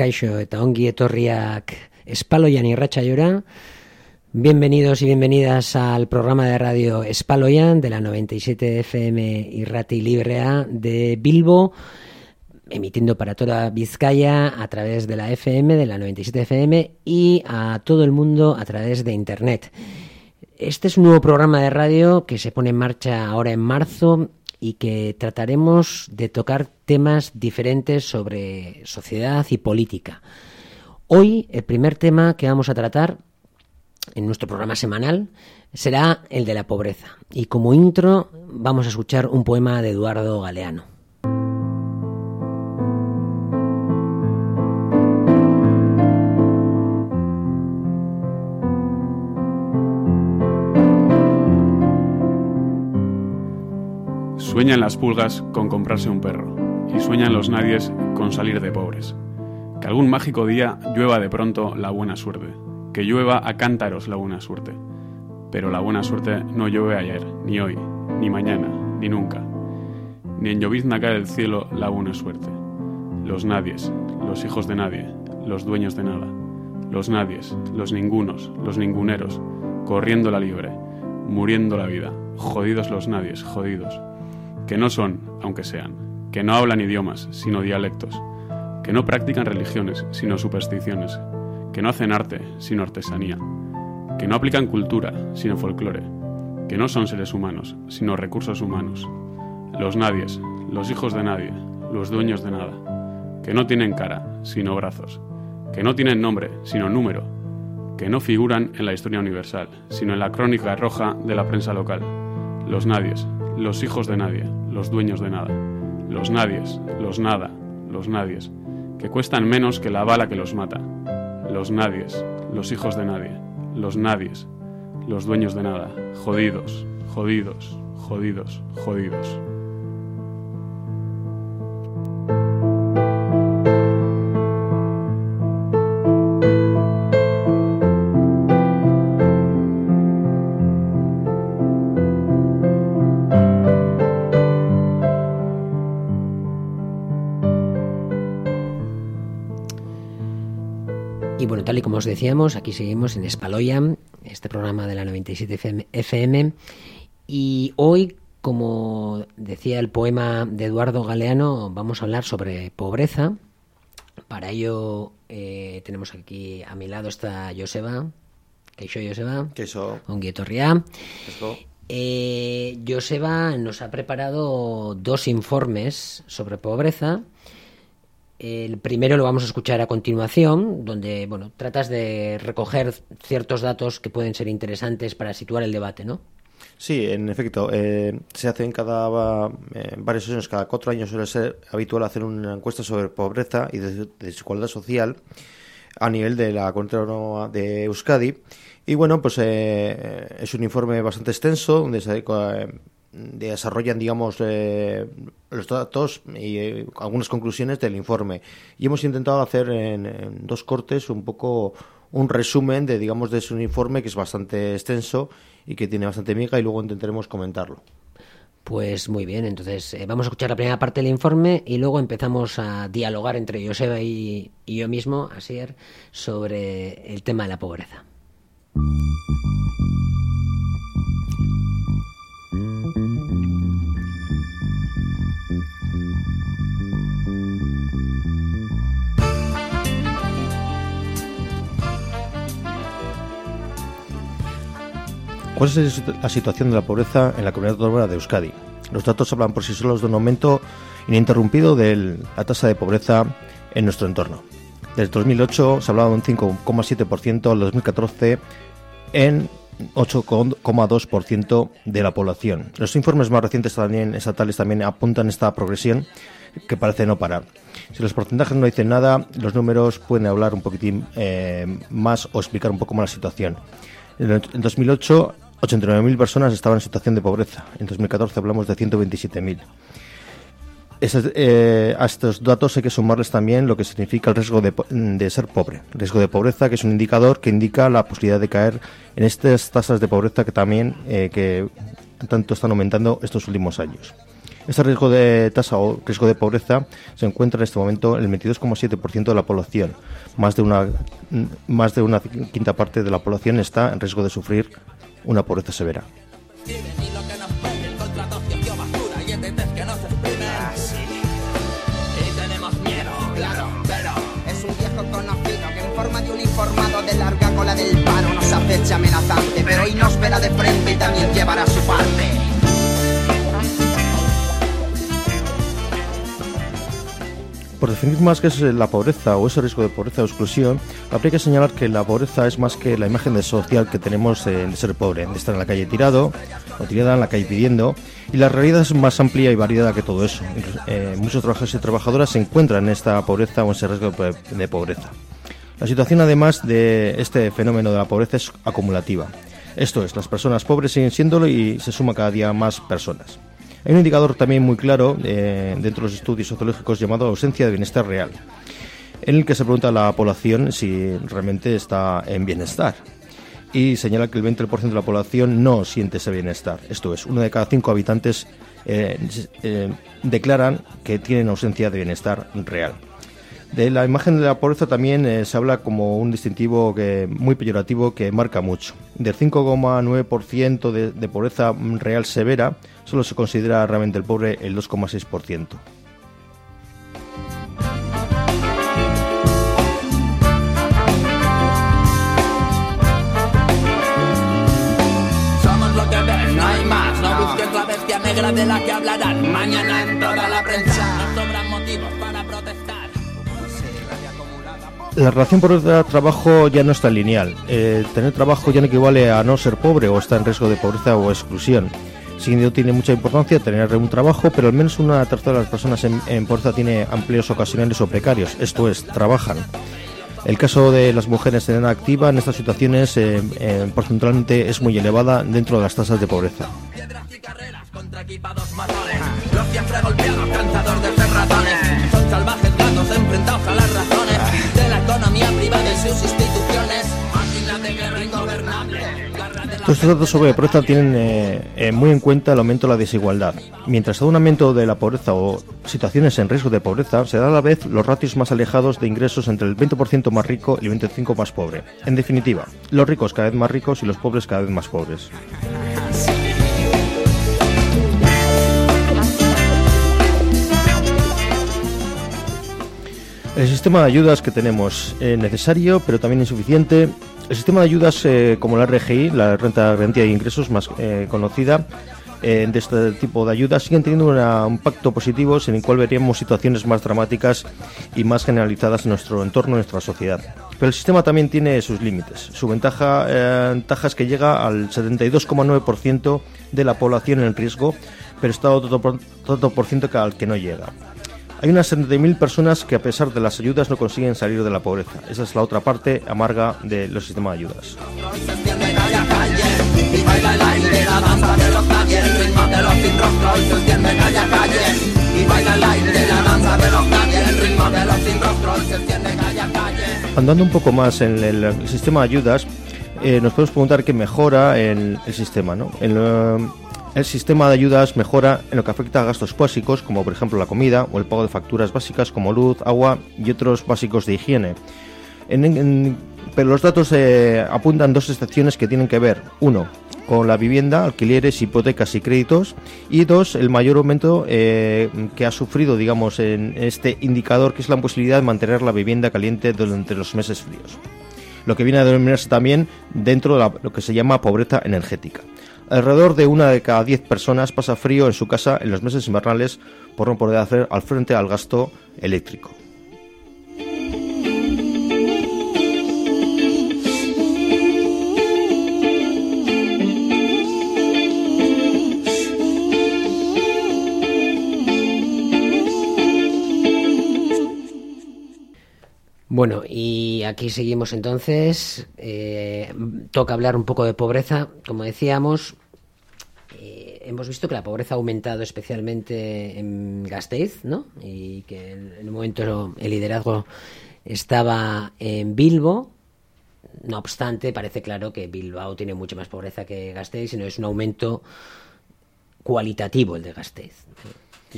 Kaixo eta ongi etorriak Espaloian. Bienvenidos y bienvenidas al programa de radio Espaloyan de la 97 FM Irrati Librea de Bilbo, emitiendo para toda Vizcaya a través de la FM de la 97 FM y a todo el mundo a través de Internet. Este es un nuevo programa de radio que se pone en marcha ahora en marzo y que trataremos de tocar temas diferentes sobre sociedad y política. Hoy el primer tema que vamos a tratar en nuestro programa semanal será el de la pobreza. Y como intro vamos a escuchar un poema de Eduardo Galeano. Sueñan las pulgas con comprarse un perro y sueñan los nadies con salir de pobres. Que algún mágico día llueva de pronto la buena suerte, que llueva a cántaros la buena suerte. Pero la buena suerte no llueve ayer, ni hoy, ni mañana, ni nunca. Ni en llovizna cae del cielo la buena suerte. Los nadies, los hijos de nadie, los dueños de nada. Los nadies, los ningunos, los ninguneros, corriendo la libre, muriendo la vida. Jodidos los nadies, jodidos que no son, aunque sean, que no hablan idiomas, sino dialectos, que no practican religiones, sino supersticiones, que no hacen arte, sino artesanía, que no aplican cultura, sino folclore, que no son seres humanos, sino recursos humanos, los nadies, los hijos de nadie, los dueños de nada, que no tienen cara, sino brazos, que no tienen nombre, sino número, que no figuran en la historia universal, sino en la crónica roja de la prensa local, los nadies, los hijos de nadie, los dueños de nada, los nadies, los nada, los nadies, que cuestan menos que la bala que los mata, los nadies, los hijos de nadie, los nadies, los dueños de nada, jodidos, jodidos, jodidos, jodidos. Os decíamos, aquí seguimos en Espaloya, este programa de la 97 FM. Y hoy, como decía el poema de Eduardo Galeano, vamos a hablar sobre pobreza. Para ello eh, tenemos aquí a mi lado está Joseba. soy Joseba. Queixo. Onguietorria. Eh, Joseba nos ha preparado dos informes sobre pobreza el primero lo vamos a escuchar a continuación, donde bueno, tratas de recoger ciertos datos que pueden ser interesantes para situar el debate, ¿no? Sí, en efecto. Eh, se hace en cada eh, varios años, cada cuatro años suele ser habitual hacer una encuesta sobre pobreza y desigualdad social a nivel de la comunidad de Euskadi. Y bueno, pues eh, es un informe bastante extenso donde se desarrollan, digamos, eh, los datos y eh, algunas conclusiones del informe. Y hemos intentado hacer en, dos cortes un poco un resumen de, digamos, de ese informe que es bastante extenso y que tiene bastante miga y luego intentaremos comentarlo. Pues muy bien, entonces eh, vamos a escuchar la primera parte del informe y luego empezamos a dialogar entre Joseba y, y yo mismo, Asier, sobre el tema de la pobreza. ¿Cuál es la situación de la pobreza en la comunidad autónoma de Euskadi? Los datos hablan por sí solos de un aumento ininterrumpido de la tasa de pobreza en nuestro entorno. Desde 2008 se hablaba de un 5,7%, al 2014 en 8,2% de la población. Los informes más recientes estatales también apuntan esta progresión que parece no parar. Si los porcentajes no dicen nada, los números pueden hablar un poquitín eh, más o explicar un poco más la situación. En 2008 89.000 personas estaban en situación de pobreza. En 2014 hablamos de 127.000. Eh, a estos datos hay que sumarles también lo que significa el riesgo de, ser pobre. Riesgo de pobreza, que es un indicador que indica la posibilidad de caer en estas tasas de pobreza que también eh, que tanto están aumentando estos últimos años. Este riesgo de tasa o riesgo de pobreza se encuentra en este momento en el 22,7% de la población. Más de, una, más de una quinta parte de la población está en riesgo de sufrir una pobreza severa. de larga cola del paro nos acecha amenazante, pero hoy nos verá de frente y también llevará su parte. Por definir más qué es la pobreza o ese riesgo de pobreza o exclusión, habría que señalar que la pobreza es más que la imagen de social que tenemos de ser pobre, de estar en la calle tirado o tirada en la calle pidiendo, y la realidad es más amplia y variada que todo eso. Eh, muchos trabajadores y trabajadoras se encuentran en esta pobreza o en ese riesgo de pobreza. La situación además de este fenómeno de la pobreza es acumulativa. Esto es, las personas pobres siguen siéndolo y se suma cada día más personas. Hay un indicador también muy claro eh, dentro de los estudios sociológicos llamado ausencia de bienestar real, en el que se pregunta a la población si realmente está en bienestar. Y señala que el 20% de la población no siente ese bienestar. Esto es, uno de cada cinco habitantes eh, eh, declaran que tienen ausencia de bienestar real. De la imagen de la pobreza también se habla como un distintivo que, muy peyorativo que marca mucho. Del 5,9% de, de pobreza real severa, solo se considera realmente el pobre el 2,6%. Somos lo que ven, no hay más, no busques la bestia negra de la que hablarán mañana en toda la prensa. No sobran motivos para protestar. La relación por el trabajo ya no está lineal. Eh, tener trabajo ya no equivale a no ser pobre o estar en riesgo de pobreza o exclusión. Sin no tiene mucha importancia tener un trabajo, pero al menos una tercera de las personas en, pobreza tiene empleos ocasionales o precarios, esto es, trabajan. El caso de las mujeres en edad activa en estas situaciones eh, eh, porcentualmente es muy elevada dentro de las tasas de pobreza. Todos estos datos sobre pobreza tienen eh, eh, muy en cuenta el aumento de la desigualdad. Mientras hay un aumento de la pobreza o situaciones en riesgo de pobreza, se da a la vez los ratios más alejados de ingresos entre el 20% más rico y el 25% más pobre. En definitiva, los ricos cada vez más ricos y los pobres cada vez más pobres. El sistema de ayudas que tenemos es necesario, pero también insuficiente. El sistema de ayudas eh, como la RGI, la renta de garantía de ingresos más eh, conocida, eh, de este tipo de ayudas siguen teniendo un impacto positivo en el cual veríamos situaciones más dramáticas y más generalizadas en nuestro entorno, en nuestra sociedad. Pero el sistema también tiene sus límites. Su ventaja, es que llega al 72,9% de la población en riesgo, pero está otro, otro por ciento al que no llega. Hay unas 70.000 personas que a pesar de las ayudas no consiguen salir de la pobreza. Esa es la otra parte amarga de los sistemas de ayudas. Andando un poco más en el, sistema de ayudas, eh, nos podemos preguntar qué mejora el, el sistema. ¿no? El sistema de ayudas mejora en lo que afecta a gastos básicos, como por ejemplo la comida o el pago de facturas básicas como luz, agua y otros básicos de higiene. pero los datos eh, apuntan dos excepciones que tienen que ver, uno, con la vivienda, alquileres, hipotecas y créditos, y dos, el mayor aumento eh, que ha sufrido, digamos, en este indicador, que es la posibilidad de mantener la vivienda caliente durante los meses fríos. Lo que viene a denominarse también dentro de lo que se llama pobreza energética. Alrededor de una de cada diez personas pasa frío en su casa en los meses invernales por no poder hacer al frente al gasto eléctrico. Bueno, y aquí seguimos entonces. Eh, toca hablar un poco de pobreza, como decíamos. Hemos visto que la pobreza ha aumentado especialmente en Gasteiz, ¿no? Y que en, un momento el liderazgo estaba en Bilbo. No obstante, parece claro que Bilbao tiene mucha más pobreza que Gasteiz, sino es un aumento cualitativo el de Gasteiz.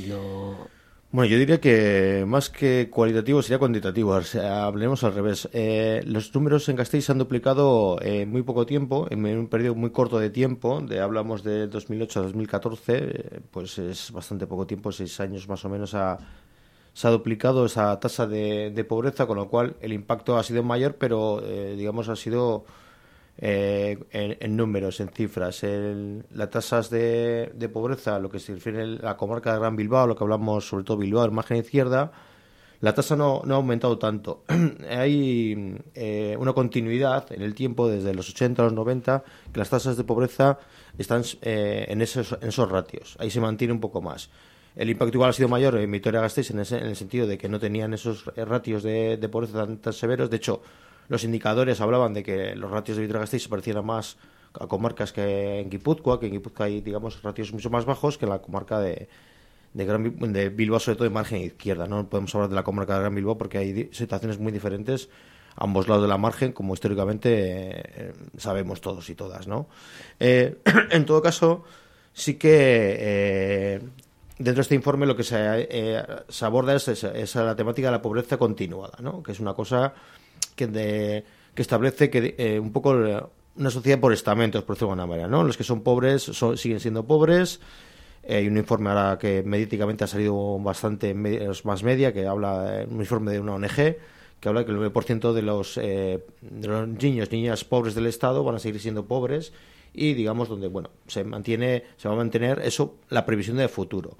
No... Bueno, yo diría que más que cualitativo sería cuantitativo. Hablemos al revés. Eh, los números en Gasteiz se han duplicado en muy poco tiempo, en un periodo muy corto de tiempo. De hablamos de 2008 a 2014, eh, pues es bastante poco tiempo, seis años más o menos se ha duplicado esa tasa de, pobreza, con lo cual el impacto ha sido mayor, pero eh, digamos ha sido eh, en, números, en cifras. las tasas de, pobreza, lo que se refiere a la comarca de Gran Bilbao, lo que hablamos sobre todo Bilbao, en margen izquierda, la tasa no, no ha aumentado tanto. Hay eh, una continuidad en el tiempo, desde los 80 a los 90, que las tasas de pobreza están eh, en, esos, en esos ratios. Ahí se mantiene un poco más. El impacto igual ha sido mayor en Vitoria-Gasteiz en, en, el sentido de que no tenían esos ratios de, de pobreza tan, tan severos. De hecho, los indicadores hablaban de que los ratios de Vitoria-Gasteiz se parecían más a comarcas que en Guipúzcoa, que en Guipúzcoa hay, digamos, ratios mucho más bajos que en la comarca de, de, Gran, de Bilbao, sobre todo de margen izquierda. No podemos hablar de la comarca de Gran Bilbao porque hay situaciones muy diferentes a ambos lados de la margen, como históricamente eh, sabemos todos y todas, ¿no? Eh, en todo caso, sí que eh, dentro de este informe lo que se, se aborda es, es, la temática de la pobreza continuada, ¿no? Que es una cosa que, de, que establece que eh, un poco una sociedad por estamentos, por decirlo de alguna manera, ¿no? Los que son pobres siguen siendo pobres. Eh, hay un informe ahora que mediáticamente ha salido bastante más media, que habla, un informe de una ONG, que habla que el 9% de los, eh, de los niños, niñas pobres del Estado van a seguir siendo pobres y, digamos, donde, bueno, se mantiene, se va a mantener eso, la previsión de futuro.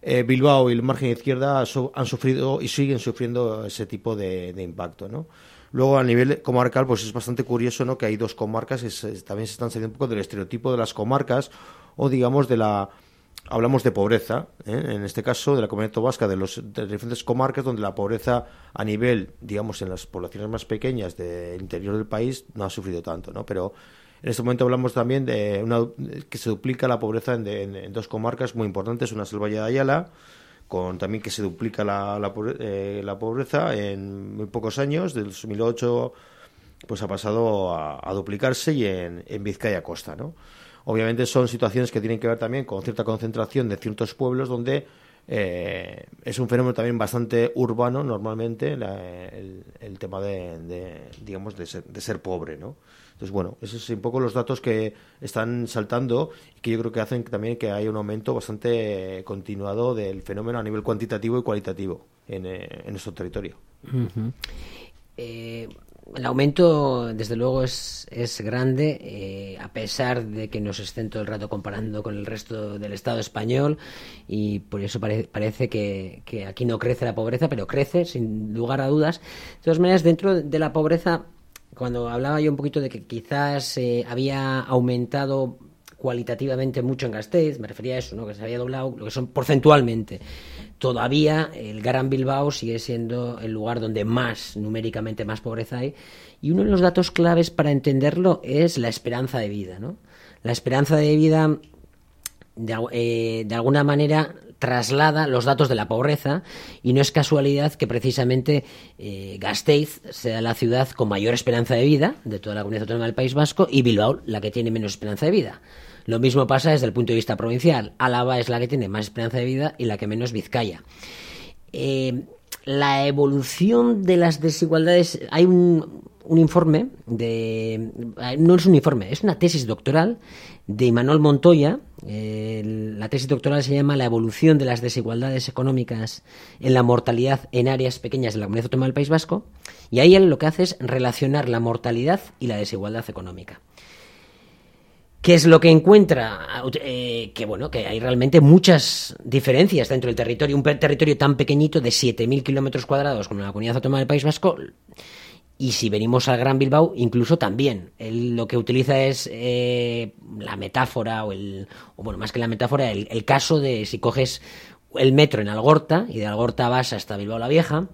Bilbao y el margen izquierda han sufrido y siguen sufriendo ese tipo de impacto, ¿no? Luego, a nivel comarcal, pues es bastante curioso ¿no? que hay dos comarcas, también se están saliendo un poco del estereotipo de las comarcas, o digamos de la. Hablamos de pobreza, ¿eh? en este caso de la comunidad vasca, de, los, de diferentes comarcas donde la pobreza a nivel, digamos, en las poblaciones más pequeñas del interior del país no ha sufrido tanto, ¿no? Pero en este momento hablamos también de una, que se duplica la pobreza en, dos comarcas muy importantes, una es el Valle de Ayala, con también que se duplica la, la, eh, pobreza en muy pocos años, del 2008 pues ha pasado a, duplicarse y en, en Vizcaya Costa, ¿no? Obviamente son situaciones que tienen que ver también con cierta concentración de ciertos pueblos donde eh, es un fenómeno también bastante urbano normalmente el, tema de, digamos de ser, de ser pobre, ¿no? Entonces, bueno, esos son un poco los datos que están saltando y que yo creo que hacen también que haya un aumento bastante continuado del fenómeno a nivel cuantitativo y cualitativo en, eh, nuestro territorio. Eh, el aumento, desde luego, es, es grande, eh, a pesar de que nos estén todo el rato comparando con el resto del Estado español, y por eso parece que, que, aquí no crece la pobreza, pero crece, sin lugar a dudas. De todas maneras, dentro de la pobreza cuando hablaba yo un poquito de que quizás eh, había aumentado cualitativamente mucho en Gasteiz, me refería a eso, ¿no? que se había doblado, lo que son porcentualmente. Todavía el Gran Bilbao sigue siendo el lugar donde más, numéricamente más pobreza hay, y uno de los datos claves para entenderlo es la esperanza de vida. ¿no? La esperanza de vida, de, eh, de alguna manera, traslada los datos de la pobreza y no es casualidad que precisamente eh, Gasteiz sea la ciudad con mayor esperanza de vida de toda la comunidad autónoma del País Vasco y Bilbao la que tiene menos esperanza de vida. Lo mismo pasa desde el punto de vista provincial. Álava es la que tiene más esperanza de vida y la que menos Vizcaya. Eh, la evolución de las desigualdades, hay un, un informe de no es un informe, es una tesis doctoral de Imanol Montoya. la tesis doctoral se llama La evolución de las desigualdades económicas en la mortalidad en áreas pequeñas de la comunidad autónoma del País Vasco. Y ahí él lo que hace es relacionar la mortalidad y la desigualdad económica. ¿Qué es lo que encuentra? Eh, que bueno, que hay realmente muchas diferencias dentro del territorio. Un territorio tan pequeñito de 7.000 kilómetros cuadrados como la comunidad autónoma del País Vasco y si venimos al Gran Bilbao, incluso también. Lo que utiliza es eh, la metáfora, o, el, o bueno, más que la metáfora, el, caso de si coges el metro en Algorta y de Algorta vas hasta Bilbao la Vieja,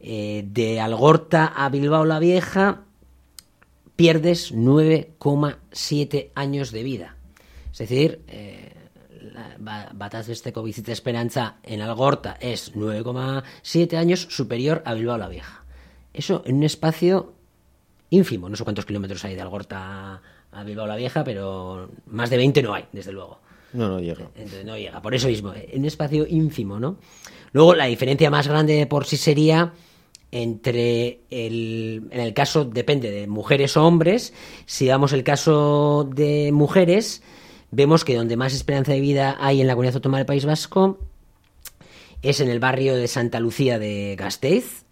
eh, de Algorta a Bilbao la Vieja pierdes 9,7 años de vida. Es decir, eh, este Vicite Esperanza en Algorta es 9,7 años superior a Bilbao la Vieja. Eso en un espacio ínfimo. No sé cuántos kilómetros hay de Algorta a Bilbao la Vieja, pero más de 20 no hay, desde luego. No, no llega. Entonces no llega, por eso mismo, en un espacio ínfimo, ¿no? Luego la diferencia más grande por sí sería entre el, en el caso, depende de mujeres o hombres, si damos el caso de mujeres, vemos que donde más esperanza de vida hay en la comunidad autónoma del País Vasco es en el barrio de Santa Lucía de Gasteiz,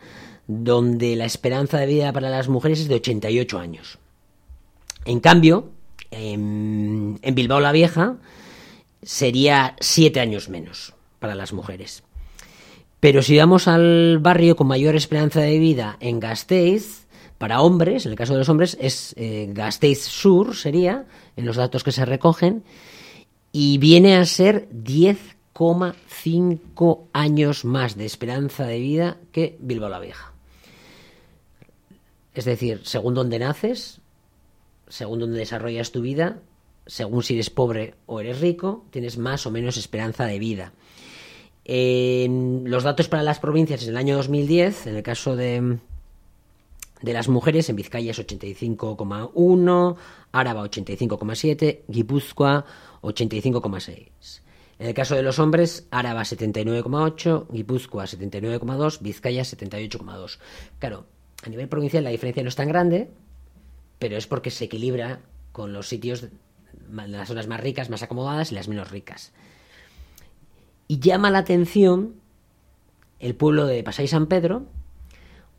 donde la esperanza de vida para las mujeres es de 88 años. En cambio, en, Bilbao la Vieja sería 7 años menos para las mujeres. Pero si vamos al barrio con mayor esperanza de vida en Gasteiz, para hombres, en el caso de los hombres, es eh, Gasteiz Sur, sería, en los datos que se recogen, y viene a ser 10,5 años más de esperanza de vida que Bilbao la Vieja. Es decir, según donde naces, según donde desarrollas tu vida, según si eres pobre o eres rico, tienes más o menos esperanza de vida. Los datos para las provincias en el año 2010, en el caso de, de las mujeres, en Vizcaya es 85,1, Áraba 85,7, Guipúzcoa 85,6. En el caso de los hombres, Áraba 79,8, Guipúzcoa 79,2, Vizcaya 78,2. Claro, a nivel provincial la diferencia no es tan grande, pero es porque se equilibra con los sitios, las zonas más ricas, más acomodadas y las menos ricas. Y llama la atención el pueblo de Pasay San Pedro,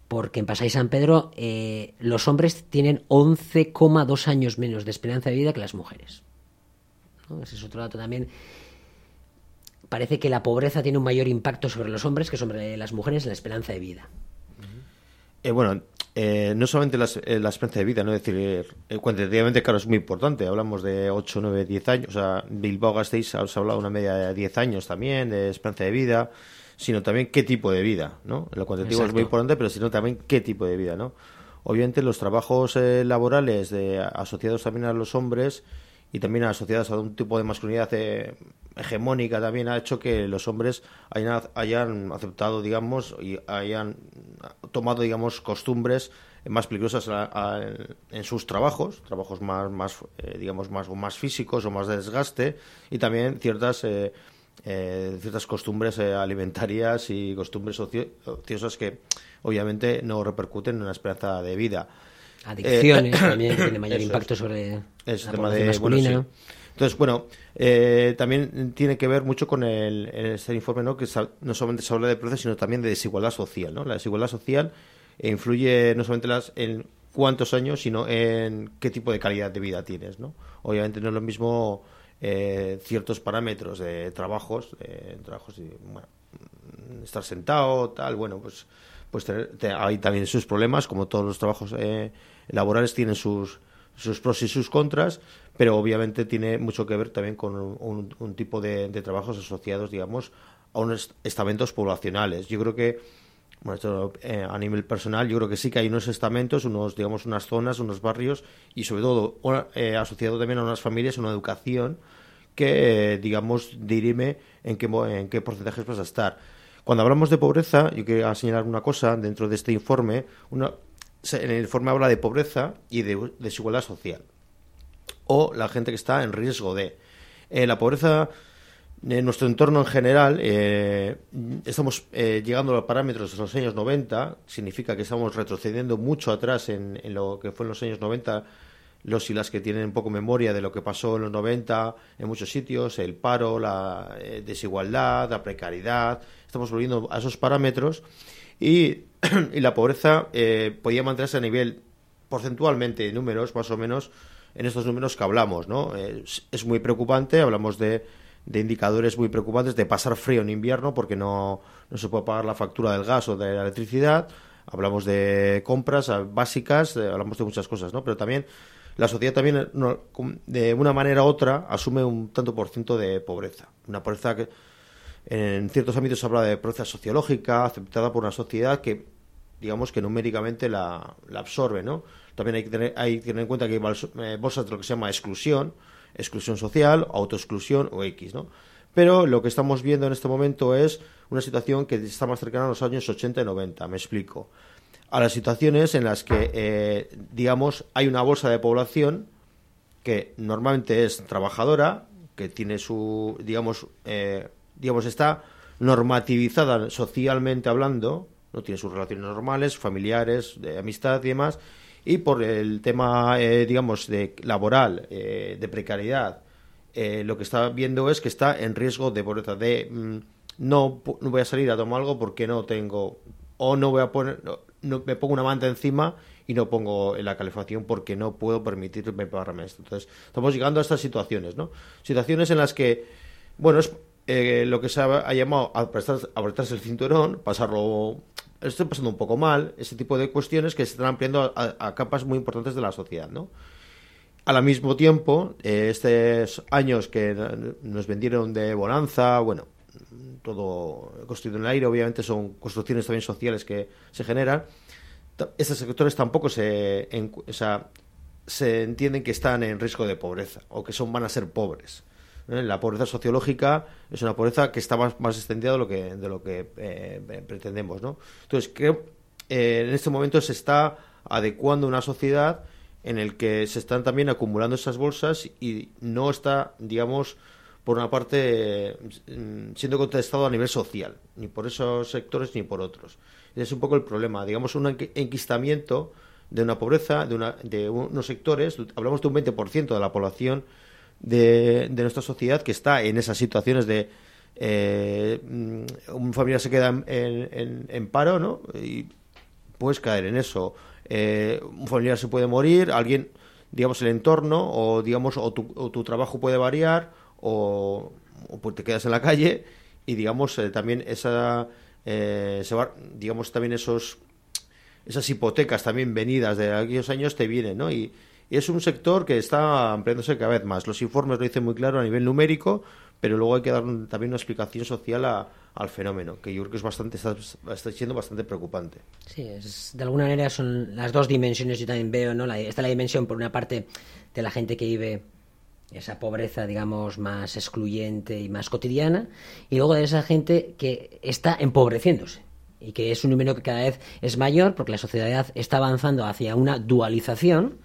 porque en Pasay San Pedro eh, los hombres tienen 11,2 años menos de esperanza de vida que las mujeres. Ese es otro dato también. Parece que la pobreza tiene un mayor impacto sobre los hombres que sobre las mujeres en la esperanza de vida. Eh, bueno, eh, no solamente las, eh, la esperanza de vida, ¿no? Es decir, eh, cuantitativamente, claro, es muy importante. Hablamos de 8, 9, 10 años. O sea, Bilbao Gasteiz os ha hablado de una media de 10 años también, de esperanza de vida, sino también qué tipo de vida, ¿no? Lo cuantitativo es muy importante, pero sino también qué tipo de vida, ¿no? Obviamente los trabajos eh, laborales de, asociados también a los hombres y también asociados a un tipo de masculinidad eh, hegemónica también ha hecho que los hombres hayan, aceptado, digamos, y hayan tomado, digamos, costumbres más peligrosas en sus trabajos, trabajos más, más eh, digamos, más, o más físicos o más de desgaste, y también ciertas, eh, eh, ciertas costumbres alimentarias y costumbres ocio- ociosas que obviamente no repercuten en la esperanza de vida. Adicciones Eh, también tiene mayor eso impacto sobre Es la tema de bueno, masculina. sí. Entonces, bueno, eh, también tiene que ver mucho con el, este informe, ¿no? Que no solamente se habla de pobreza, sino también de desigualdad social, ¿no? La desigualdad social influye no solamente las, en cuántos años, sino en qué tipo de calidad de vida tienes, ¿no? Obviamente no es lo mismo eh, ciertos parámetros de trabajos, eh, trabajos y, bueno, estar sentado, tal, bueno, pues, pues te- hay también sus problemas, como todos los trabajos eh, laborales tienen sus, sus pros y sus contras, pero obviamente tiene mucho que ver también con un, tipo de, trabajos asociados, digamos, a unos estamentos poblacionales. Yo creo que, bueno, esto, eh, a nivel personal, yo creo que sí que hay unos estamentos, unos, digamos, unas zonas, unos barrios, y sobre todo eh, asociado también a unas familias, una educación que, eh, digamos, dirime en qué, en qué porcentajes vas a estar. Cuando hablamos de pobreza, yo quería señalar una cosa dentro de este informe. Una, en el informe habla de pobreza y de desigualdad social. O la gente que está en riesgo de. Eh, la pobreza en nuestro entorno en general, eh, estamos eh, llegando a los parámetros de los años 90, significa que estamos retrocediendo mucho atrás en lo que fue en los años 90, los y las que tienen poco memoria de lo que pasó en los 90 en muchos sitios, el paro, la eh, desigualdad, la precariedad, estamos volviendo a esos parámetros y, y la pobreza eh, podía mantenerse a nivel porcentualmente, números más o menos, en estos números que hablamos, ¿no? Es, es muy preocupante, hablamos de, de indicadores muy preocupantes, de pasar frío en invierno porque no, no se puede pagar la factura del gas o de la electricidad, hablamos de compras eh, básicas, eh, hablamos de muchas cosas, ¿no? Pero también la sociedad también, de una manera u otra, asume un tanto por ciento de pobreza. Una pobreza que en ciertos ámbitos se habla de pobreza sociológica, aceptada por una sociedad que, digamos, que numéricamente la, la absorbe, ¿no? También hay que, tener, hay que tener en cuenta que hay eh, bolsas de lo que se llama exclusión, exclusión social, autoexclusión o X, ¿no? Pero lo que estamos viendo en este momento es una situación que está más cercana a los años 80 y 90, me explico. A las situaciones en las que, eh, digamos, hay una bolsa de población que normalmente es trabajadora, que tiene su, digamos, eh, digamos, está normativizada socialmente hablando, no tiene sus relaciones normales, familiares, de amistad y demás, y por el tema, eh, digamos, de laboral, eh, de precariedad, eh, lo que está viendo es que está en riesgo de pobreza, de mm, no, no voy a salir a tomar algo porque no tengo, o no voy a poner, no, me pongo una manta encima y no pongo la calefacción porque no puedo permitirme pagarme esto. Entonces, estamos llegando a estas situaciones, ¿no? Situaciones en las que, bueno, es lo que se ha, llamado apretarse el cinturón, pasarlo estoy pasando un poco mal, ese tipo de cuestiones que se están ampliando a, capas muy importantes de la sociedad, ¿no? Al mismo tiempo, eh, estos años que nos vendieron de bonanza, bueno, todo construido en el aire, obviamente son construcciones también sociales que se generan, estos sectores tampoco se, o sea, se entienden que están en riesgo de pobreza o que son van a ser pobres. ¿eh? La pobreza sociológica es una pobreza que está más, más extendida de lo que, de lo que eh, pretendemos. ¿no? Entonces, creo eh, en este momento se está adecuando una sociedad en el que se están también acumulando esas bolsas y no está, digamos, por una parte, siendo contestado a nivel social, ni por esos sectores ni por otros. es un poco el problema, digamos, un enquistamiento de una pobreza, de, una, de unos sectores, hablamos de un 20% de la población de, nuestra sociedad que está en esas situaciones de eh, un familiar se queda en, paro, ¿no? Y puedes caer en eso. Eh, un familiar se puede morir, alguien, digamos, el entorno, o digamos, o tu, trabajo puede variar, o, pues te quedas en la calle, y digamos, eh, también esa, se va, digamos, también esos esas hipotecas también venidas de aquellos años te vienen, ¿no? Y, es un sector que está ampliándose cada vez más. Los informes lo dicen muy claro a nivel numérico, pero luego hay que dar también una explicación social al fenómeno, que yo creo que es bastante, está, siendo bastante preocupante. Sí, es, de alguna manera son las dos dimensiones yo también veo, ¿no? La, está la dimensión, por una parte, de la gente que vive esa pobreza, digamos, más excluyente y más cotidiana, y luego de esa gente que está empobreciéndose y que es un número que cada vez es mayor porque la sociedad está avanzando hacia una dualización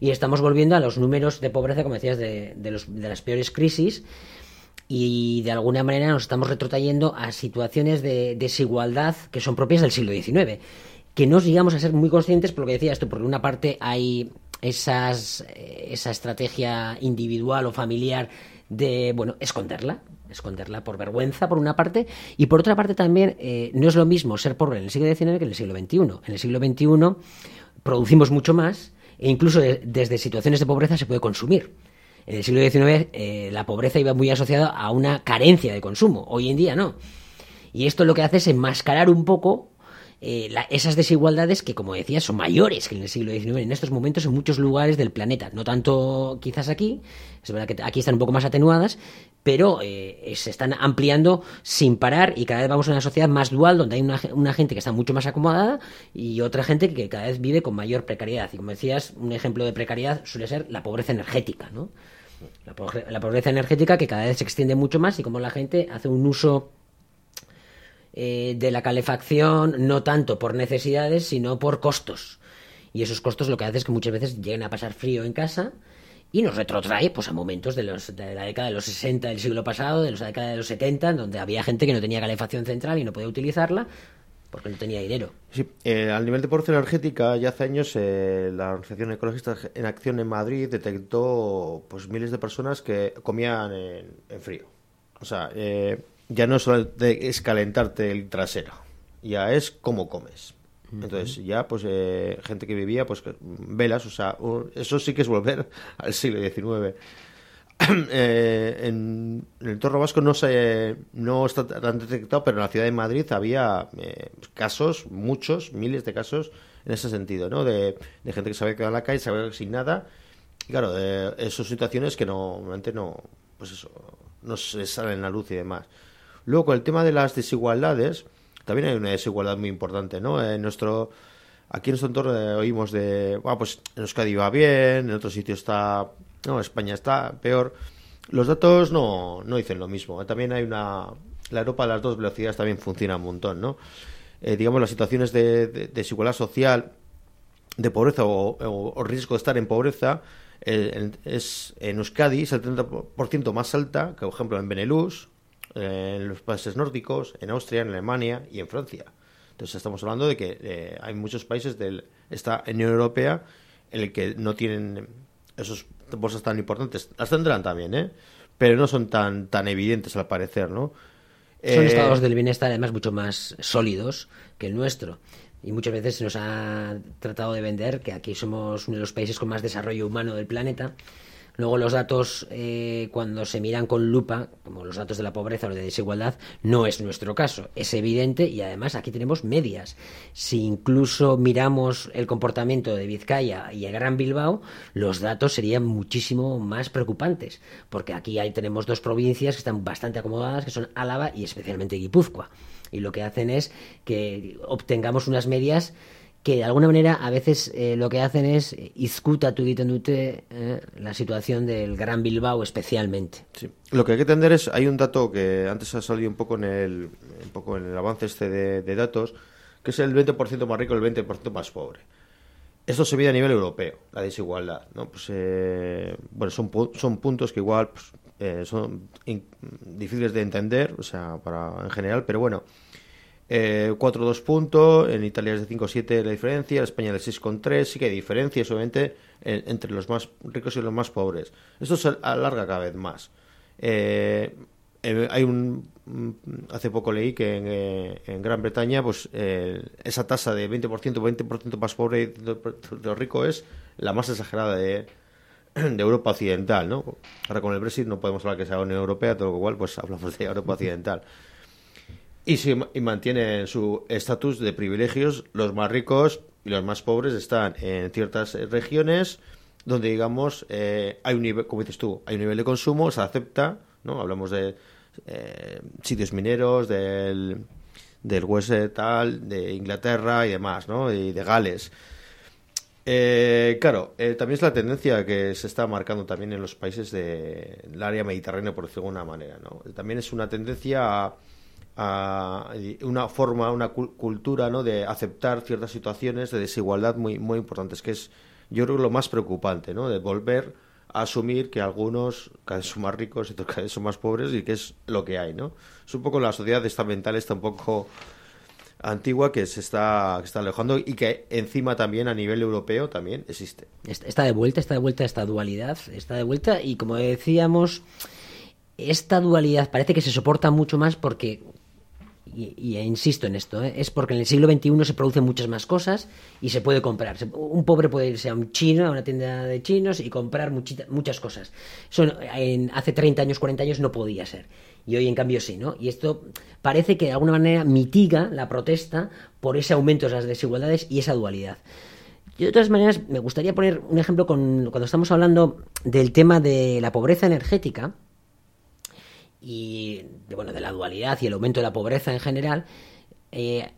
y estamos volviendo a los números de pobreza, como decías, de, de, las peores crisis y de alguna manera nos estamos retrotrayendo a situaciones de desigualdad que son propias del siglo XIX, que no llegamos a ser muy conscientes por lo que decías tú, porque una parte hay esas, esa estrategia individual o familiar de, bueno, esconderla, esconderla por vergüenza, por una parte, y por otra parte también eh, no es lo mismo ser pobre en el siglo XIX que en el siglo XXI. En el siglo XXI producimos mucho más, e incluso desde situaciones de pobreza se puede consumir. En el siglo XIX eh, la pobreza iba muy asociada a una carencia de consumo, hoy en día no. Y esto lo que hace es enmascarar un poco eh, esas desigualdades que, como decía, son mayores que en el siglo XIX en estos momentos en muchos lugares del planeta. No tanto quizás aquí, es verdad que aquí están un poco más atenuadas, pero eh, se están ampliando sin parar y cada vez vamos a una sociedad más dual donde hay una, gente que está mucho más acomodada y otra gente que cada vez vive con mayor precariedad. Y como decías, un ejemplo de precariedad suele ser la pobreza energética, ¿no? La, la pobreza energética que cada vez se extiende mucho más y como la gente hace un uso eh, de la calefacción no tanto por necesidades, sino por costos. Y esos costos lo que hace es que muchas veces lleguen a pasar frío en casa y nos retrotrae pues a momentos de, los, de la década de los 60 del siglo pasado, de la década de los 70, donde había gente que no tenía calefacción central y no podía utilizarla porque no tenía dinero. Sí, eh, al nivel de pobreza energética, ya hace años eh, la Organización Ecologista en Acción en Madrid detectó pues miles de personas que comían en, frío. O sea, ya no solo es calentarte el trasero, ya es cómo comes. Entonces ya pues eh, gente que vivía pues velas, o sea, eso sí que es volver al siglo XIX. eh, en, el entorno vasco no se no está tan detectado, pero en la ciudad de Madrid había eh, casos, muchos, miles de casos en ese sentido, ¿no? De, gente que se había quedado en la calle, se había sin nada. Y claro, de esas situaciones que no, normalmente no, pues eso, no se salen a la luz y demás. Luego, el tema de las desigualdades, también hay una desigualdad muy importante, ¿no? En nuestro, aquí en nuestro entorno eh, oímos de, pues en Euskadi va bien, en otro sitio está, no, España está peor. Los datos no, no dicen lo mismo. También hay una, la Europa de las dos velocidades también funciona un montón, ¿no? Eh, digamos, las situaciones de, desigualdad social, de pobreza o, riesgo de estar en pobreza, eh, es en Euskadi es el 30% más alta que, por ejemplo, en Benelux, eh, en los países nórdicos, en Austria, en Alemania y en Francia. Entonces estamos hablando de que eh, hay muchos países de esta Unión Europea en el que no tienen esos bolsas tan importantes. Las tendrán también, ¿eh? Pero no son tan, tan evidentes al parecer, ¿no? Son estados del bienestar además mucho más sólidos que el nuestro. Y muchas veces se nos ha tratado de vender que aquí somos uno de los países con más desarrollo humano del planeta. Luego los datos, eh, cuando se miran con lupa, como los datos de la pobreza o de desigualdad, no es nuestro caso. Es evidente y además aquí tenemos medias. Si incluso miramos el comportamiento de Vizcaya y el Gran Bilbao, los datos serían muchísimo más preocupantes, porque aquí hay, tenemos dos provincias que están bastante acomodadas, que son Álava y especialmente Guipúzcoa y lo que hacen es que obtengamos unas medias que de alguna manera a veces eh, lo que hacen es izcuta tu dute eh, la situación del Gran Bilbao especialmente. Sí. Lo que hay que entender es, hay un dato que antes ha salido un poco en el, un poco en el avance este de, datos, que es el 20% más rico y el 20% más pobre. Esto se mide a nivel europeo, la desigualdad. ¿no? Pues, eh, bueno, son, son puntos que igual pues, eh, son difíciles de entender, o sea, para en general, pero bueno, eh, 4-2 puntos, en Italia es de 5-7 la diferencia, en España de 6-3, sí que hay diferencias, obviamente, entre los más ricos y los más pobres. Esto se alarga cada vez más. Eh, eh, hay un hace poco leí que en, eh, Gran Bretaña pues esa tasa de 20% 20% más pobre y de, rico es la más exagerada de, de Europa Occidental, ¿no? Ahora con el Brexit no podemos hablar que sea Unión Europea, todo lo cual pues hablamos de Europa Occidental. Y, si, y mantienen su estatus de privilegios, los más ricos y los más pobres están en ciertas regiones donde, digamos, eh, hay un nivel, como dices tú, hay un nivel de consumo, se acepta, ¿no? Hablamos de eh, sitios mineros, del, del West tal, de Inglaterra y demás, ¿no? Y de Gales. Eh, claro, eh, también es la tendencia que se está marcando también en los países del área mediterránea, por decirlo de alguna manera. ¿no? También es una tendencia a, una forma, una cultura ¿no? de aceptar ciertas situaciones de desigualdad muy, muy importantes, que es, yo creo, lo más preocupante, ¿no? de volver a asumir que algunos cada vez son más ricos y otros cada vez son más pobres y que es lo que hay. ¿no? Es un poco la sociedad estamental está un poco antigua que se está, está alejando y que encima también a nivel europeo también existe. Está de vuelta, está de vuelta esta dualidad, está de vuelta y como decíamos, esta dualidad parece que se soporta mucho más porque, y, e insisto en esto, ¿eh? es porque en el siglo XXI se producen muchas más cosas y se puede comprar. Un pobre puede irse a un chino, a una tienda de chinos y comprar muchas cosas. Eso en, hace 30 años, 40 años no podía ser y hoy en cambio sí, ¿no? Y esto parece que de alguna manera mitiga la protesta por ese aumento de las desigualdades y esa dualidad. Yo de todas maneras me gustaría poner un ejemplo con, cuando estamos hablando del tema de la pobreza energética y de, bueno, de la dualidad y el aumento de la pobreza en general. Eh,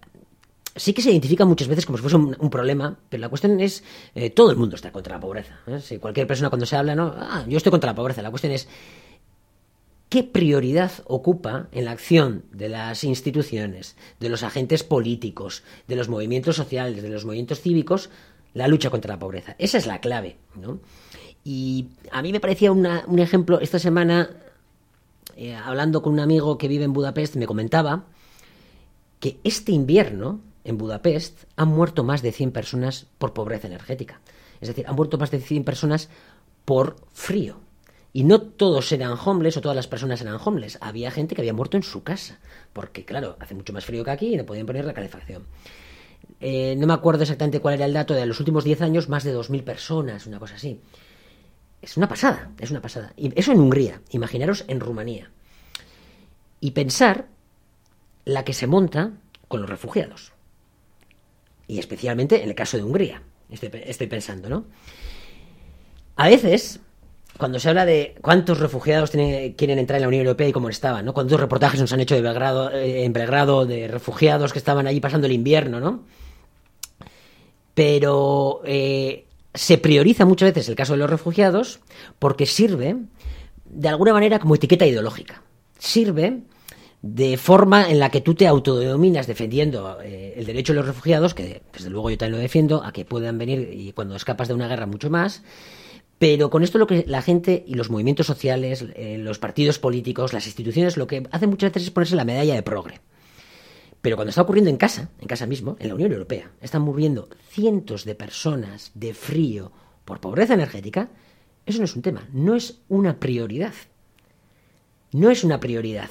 sí que se identifica muchas veces como si fuese un, problema, pero la cuestión es, eh, todo el mundo está contra la pobreza. ¿eh? Cualquier persona cuando se habla, no, ah, yo estoy contra la pobreza, la cuestión es, ¿Qué prioridad ocupa en la acción de las instituciones, de los agentes políticos, de los movimientos sociales, de los movimientos cívicos, la lucha contra la pobreza? Esa es la clave. ¿no? Y a mí me parecía un ejemplo, esta semana, eh, hablando con un amigo que vive en Budapest, me comentaba que este invierno en Budapest han muerto más de 100 personas por pobreza energética. Es decir, han muerto más de 100 personas por frío. Y no todos eran homeless o todas las personas eran homeless. Había gente que había muerto en su casa. Porque, claro, hace mucho más frío que aquí y no podían poner la calefacción. Eh, no me acuerdo exactamente cuál era el dato de los últimos 10 años, más de 2.000 personas, una cosa así. Es una pasada, es una pasada. Y eso en Hungría, imaginaros en Rumanía. Y pensar la que se monta con los refugiados. Y especialmente en el caso de Hungría. Estoy, estoy pensando, ¿no? A veces cuando se habla de cuántos refugiados quieren entrar en la Unión Europea y cómo estaban, ¿no? Cuántos reportajes nos han hecho de Belgrado, eh, en Belgrado de refugiados que estaban allí pasando el invierno, ¿no? Pero eh, se prioriza muchas veces el caso de los refugiados porque sirve, de alguna manera, como etiqueta ideológica. Sirve de forma en la que tú te autodenominas defendiendo eh, el derecho de los refugiados, que desde luego yo también lo defiendo, a que puedan venir y cuando escapas de una guerra mucho más, Pero con esto lo que la gente y los movimientos sociales, eh, los partidos políticos, las instituciones, lo que hacen muchas veces es ponerse la medalla de progre. Pero cuando está ocurriendo en casa, en casa mismo, en la Unión Europea, están muriendo cientos de personas de frío por pobreza energética, eso no es un tema, no es una prioridad. No es una prioridad.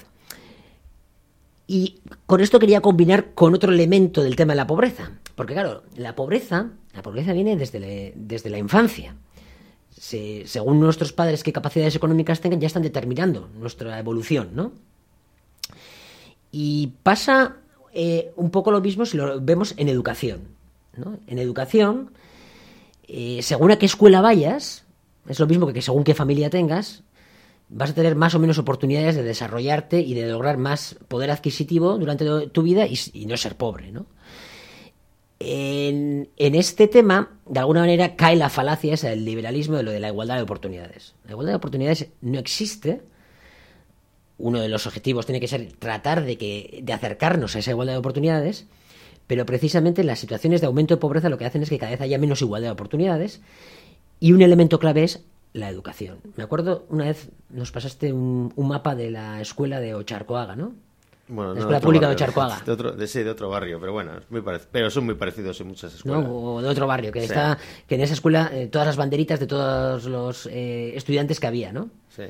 Y con esto quería combinar con otro elemento del tema de la pobreza. Porque claro, la pobreza, la pobreza viene desde, desde la infancia según nuestros padres qué capacidades económicas tengan, ya están determinando nuestra evolución, ¿no? Y pasa eh, un poco lo mismo si lo vemos en educación. ¿no? En educación, eh, según a qué escuela vayas, es lo mismo que, según qué familia tengas, vas a tener más o menos oportunidades de desarrollarte y de lograr más poder adquisitivo durante tu vida y, no ser pobre, ¿no? En, este tema, de alguna manera, cae la falacia del liberalismo de lo de la igualdad de oportunidades. La igualdad de oportunidades no existe. Uno de los objetivos tiene que ser tratar de, que, de acercarnos a esa igualdad de oportunidades, pero precisamente las situaciones de aumento de pobreza lo que hacen es que cada vez haya menos igualdad de oportunidades y un elemento clave es la educación. Me acuerdo una vez nos pasaste un, un mapa de la escuela de Ocharcoaga, ¿no? Bueno, la Escuela Pública barrio, de Charcoaga. De otro, de, sí, de otro barrio, pero bueno, muy pero son muy parecidos en muchas escuelas. ¿No? O de otro barrio, que está que en esa escuela eh, todas las banderitas de todos los eh, estudiantes que había, ¿no? Sí.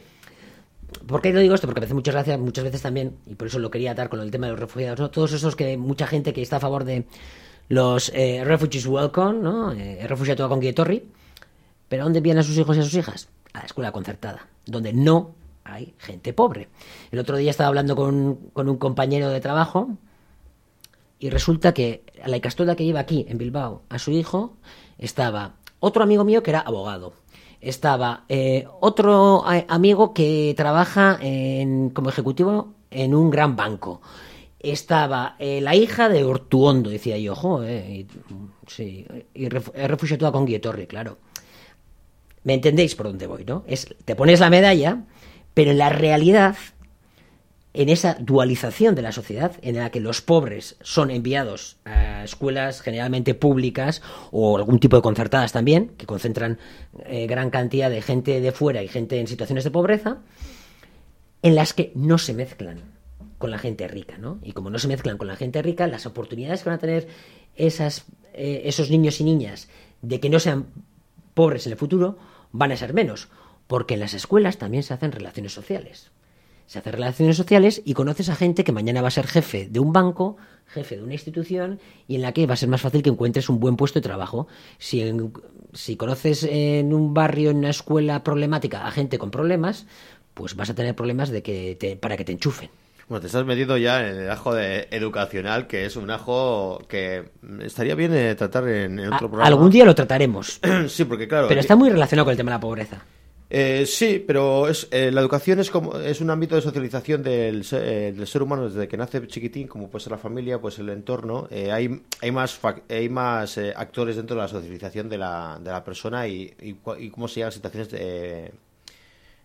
¿Por qué lo digo esto? Porque me hace muchas gracias muchas veces también, y por eso lo quería atar con el tema de los refugiados, ¿no? Todos esos que mucha gente que está a favor de los eh, refugees welcome, ¿no? Eh, refugiado con Guietorri, pero ¿a dónde envían a sus hijos y a sus hijas? A la escuela concertada, donde no hay gente pobre. El otro día estaba hablando con, con un compañero de trabajo y resulta que a la Icastola que lleva aquí en Bilbao a su hijo estaba otro amigo mío que era abogado. Estaba eh, otro eh, amigo que trabaja como ejecutivo en un gran banco. Estaba eh, la hija de Ortuondo, decía yo, ojo, y, sí, y he refugiado con Guietorri, claro. ¿Me entendéis por dónde voy, no? Es, te pones la medalla pero en la realidad, en esa dualización de la sociedad, en la que los pobres son enviados a escuelas generalmente públicas o algún tipo de concertadas también, que concentran eh, gran cantidad de gente de fuera y gente en situaciones de pobreza, en las que no se mezclan con la gente rica, ¿no? Y como no se mezclan con la gente rica, las oportunidades que van a tener esas, eh, esos niños y niñas de que no sean pobres en el futuro van a ser menos. Porque en las escuelas también se hacen relaciones sociales. Se hacen relaciones sociales y conoces a gente que mañana va a ser jefe de un banco, jefe de una institución y en la que va a ser más fácil que encuentres un buen puesto de trabajo. Si, si conoces en un barrio, en una escuela problemática a gente con problemas, pues vas a tener problemas de que te, para que te enchufen. Bueno, te estás metiendo ya en el ajo de educacional, que es un ajo que estaría bien eh, tratar en, otro programa. Algún día lo trataremos. sí, porque claro. Pero está muy relacionado con el tema de la pobreza. Eh, sí, pero es, eh, la educación es como es un ámbito de socialización del, eh, del, ser humano desde que nace chiquitín, como puede ser la familia, pues el entorno. Eh, hay, hay más hay más actores dentro de la socialización de la, de la persona y, y, cómo se llegan a situaciones de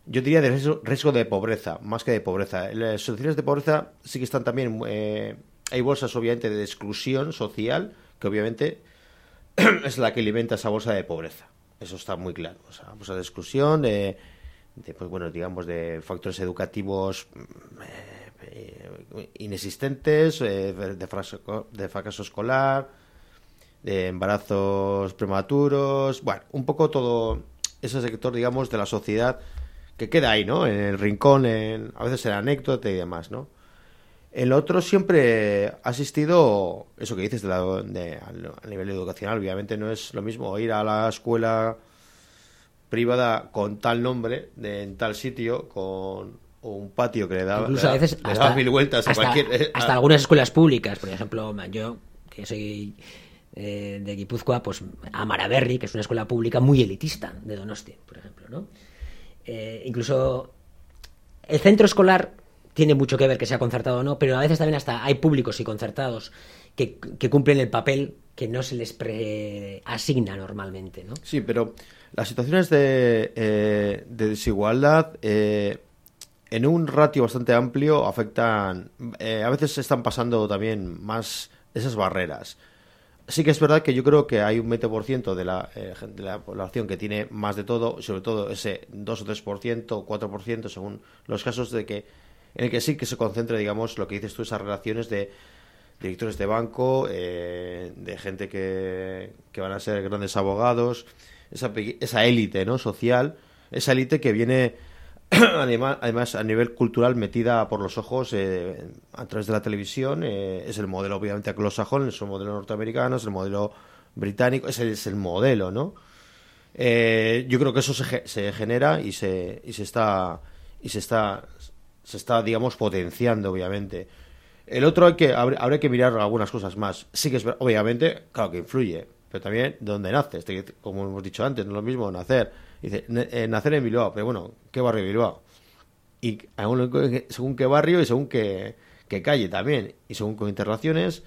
yo diría de riesgo, riesgo, de pobreza, más que de pobreza. Las situaciones de pobreza sí que están también hay bolsas obviamente de exclusión social que obviamente es la que alimenta esa bolsa de pobreza. Eso está muy claro. O sea, pues de exclusión, de, pues bueno, digamos, de factores educativos eh, inexistentes, eh, de, de fracaso escolar, de embarazos prematuros, bueno, un poco todo ese sector, digamos, de la sociedad que queda ahí, ¿no? En el rincón, en, a veces en anécdota y demás, ¿no? El otro siempre ha asistido, eso que dices de, la, de a nivel educacional, obviamente no es lo mismo ir a la escuela privada con tal nombre, de, en tal sitio, con un patio que le da, Incluso a veces mil vueltas hasta, a cualquier... Hasta algunas escuelas públicas, por ejemplo, yo, que soy eh, de Guipúzcoa, pues Amaraberri, que es una escuela pública muy elitista de Donosti, por ejemplo, ¿no? Eh, incluso el centro escolar tiene mucho que ver que sea concertado o no, pero a veces también hasta hay públicos y concertados que, cumplen el papel que no se les asigna normalmente, ¿no? Sí, pero las situaciones de, eh, de desigualdad eh, en un ratio bastante amplio afectan, eh, a veces están pasando también más esas barreras. Sí que es verdad que yo creo que hay un 20% de la, eh, de la población que tiene más de todo, sobre todo ese 2 o 3% o 4% según los casos de que en el que sí que se concentra, digamos, lo que dices tú, esas relaciones de directores de banco, eh, de gente que, que, van a ser grandes abogados, esa, esa élite ¿no? social, esa élite que viene además a nivel cultural metida por los ojos eh, a través de la televisión. Eh, es el modelo, obviamente, anglosajón, es el modelo norteamericano, es el modelo británico, ese es el modelo, ¿no? Eh, yo creo que eso se, se, genera y se, y se está y se está se está digamos potenciando obviamente el otro hay que habría que mirar algunas cosas más sí que es obviamente claro que influye pero también de dónde naces como hemos dicho antes no es lo mismo nacer Dice, eh, nacer en Bilbao, pero bueno, ¿qué barrio de Bilbao? Y según qué barrio y según qué, calle también. Y según con interrelaciones,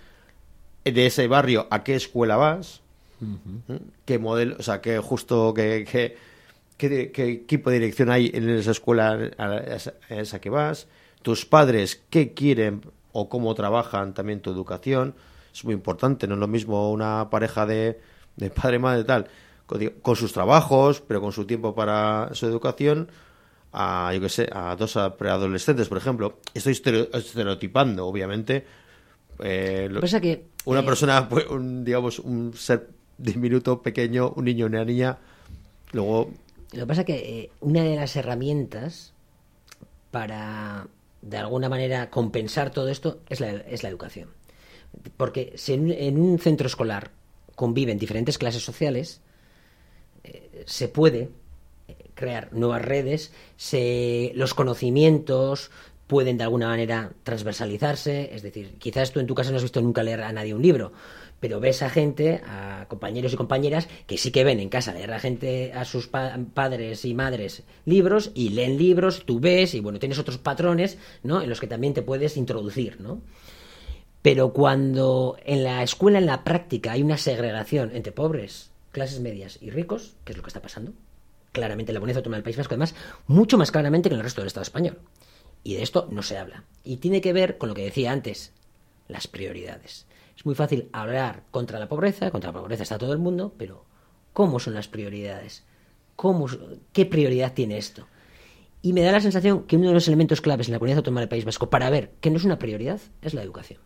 de ese barrio a qué escuela vas, ¿Mm? qué modelo, o sea, qué justo, qué, qué, qué, equipo de dirección hay en esa escuela a esa que vas, tus padres qué quieren o cómo trabajan también tu educación. Es muy importante, no es lo mismo una pareja de, de padre, madre, tal con, sus trabajos, pero con su tiempo para su educación, a, yo que sé, a dos preadolescentes, por ejemplo. Estoy estereotipando, obviamente. Eh, que, una eh, persona, pues, digamos, un ser diminuto, pequeño, un niño, una niña, luego... Lo que pasa es que eh, una de las herramientas para, de alguna manera, compensar todo esto es la, es la educación. Porque si en un centro escolar conviven diferentes clases sociales, se puede eh, crear nuevas redes, se, los conocimientos pueden de alguna manera transversalizarse, es decir, quizás tú en tu casa no has visto nunca leer a nadie un libro, pero ves a gente, a compañeros y compañeras que sí que ven en casa leer a gente, a sus padres y madres libros y leen libros, tú ves y bueno, tienes otros patrones, ¿no? En los que también te puedes introducir, ¿no? Pero cuando en la escuela, en la práctica, hay una segregación entre pobres clases medias y ricos, que es lo que está pasando, claramente en la comunidad autónoma del País Vasco, además, mucho más claramente que en el resto del Estado español. Y de esto no se habla. Y tiene que ver con lo que decía antes, las prioridades. Es muy fácil hablar contra la pobreza, contra la pobreza está todo el mundo, pero ¿cómo son las prioridades? ¿Cómo, ¿Qué prioridad tiene esto? Y me da la sensación que uno de los elementos claves en la comunidad autónoma del País Vasco para ver que no es una prioridad es la educación.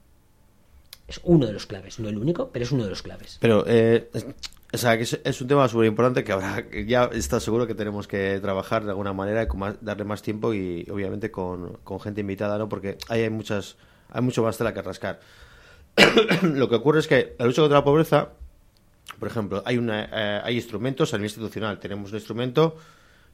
Es uno de los claves, no el único, pero es uno de los claves. Pero eh, o sea, que es, un tema súper importante que ahora ya está seguro que tenemos que trabajar de alguna manera y darle más tiempo y obviamente con, gente invitada, ¿no? Porque hay, hay muchas, hay mucho más tela que rascar. Lo que ocurre es que la lucha contra la pobreza, por ejemplo, hay, una, eh, hay instrumentos a nivel institucional. Tenemos un instrumento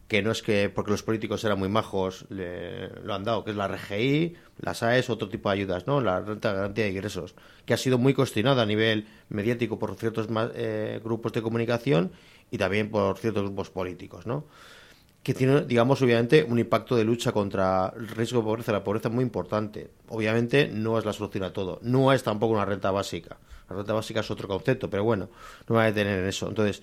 que no es que porque los políticos eran muy majos lo han dado, que es la RGI, las AES, otro tipo de ayudas, ¿no? La renta de garantía de ingresos, que ha sido muy cuestionada a nivel mediático por ciertos eh, grupos de comunicación y también por ciertos grupos políticos, ¿no? Que tiene, digamos, obviamente, un impacto de lucha contra el riesgo de pobreza, la pobreza muy importante. Obviamente no es la solución a todo, no es tampoco una renta básica. La renta básica es otro concepto, pero bueno, no me a detener en eso. Entonces,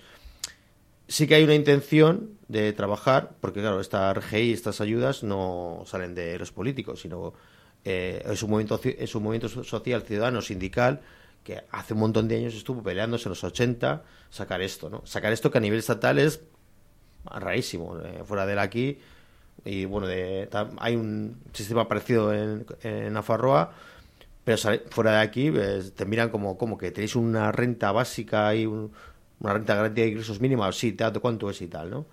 sí que hay una intención de trabajar, porque claro, esta RGI, estas ayudas no salen de los políticos, sino eh, es, un movimiento, es un movimiento social, ciudadano, sindical, que hace un montón de años estuvo peleándose en los 80 sacar esto, ¿no? Sacar esto que a nivel estatal es rarísimo, eh, fuera de aquí, y bueno, de, hay un sistema parecido en, en Afarroa, pero fuera de aquí te miran como, como que tenéis una renta básica y un, una renta garantía de ingresos mínima, sí, te cuánto es y tal, ¿no?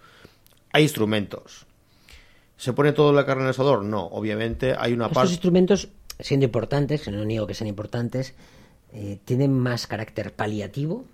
Hay instrumentos. ¿Se pone todo la carne en el asador? No, obviamente hay una parte... Estos instrumentos, siendo importantes, que no niego que sean importantes, eh, tienen más carácter paliativo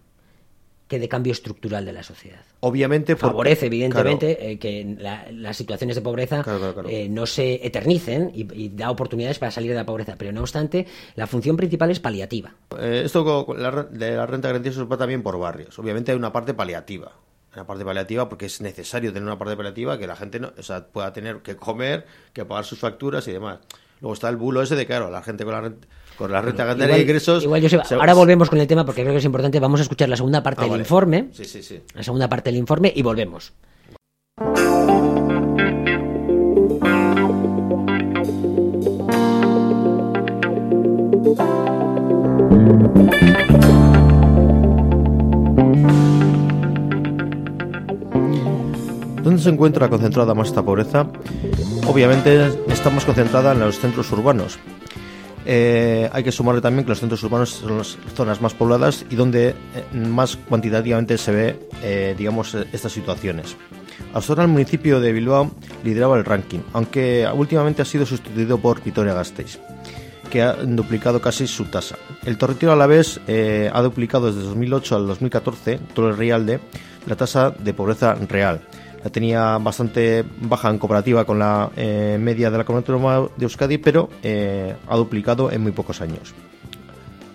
que de cambio estructural de la sociedad. Obviamente favorece evidentemente eh, que las situaciones de pobreza eh, no se eternicen y, da oportunidades para salir de la pobreza, pero no obstante la función principal es paliativa. Eh, esto de la renta garantía se va también por barrios. Obviamente hay una parte paliativa, una parte paliativa porque es necesario tener una parte paliativa que la gente no, pueda tener que comer, que pagar sus facturas y demás. Luego está el bulo ese de claro, la gente con la renta con la renta bueno, de ingresos. Igual, Joseba, se, ahora volvemos con el tema porque creo que es importante. Vamos a escuchar la segunda parte ah, del informe. Sí, sí, sí. La segunda parte del informe y volvemos. ¿Dónde se encuentra concentrada más esta pobreza? Obviamente estamos concentrada en los centros urbanos, eh, hay que sumarle también que los centros urbanos son las zonas más pobladas y donde eh, más cuantitativamente se ve, eh, digamos, estas situaciones. Hasta ahora el municipio de Bilbao lideraba el ranking, aunque últimamente ha sido sustituido por Vitoria-Gasteiz que ha duplicado casi su tasa. El territorio a la vez ha duplicado desde 2008 al 2014, todo el Rialde, la tasa de pobreza real. La tenía bastante baja en comparativa con la eh, media de la comunidad autónoma de Euskadi, pero eh, ha duplicado en muy pocos años.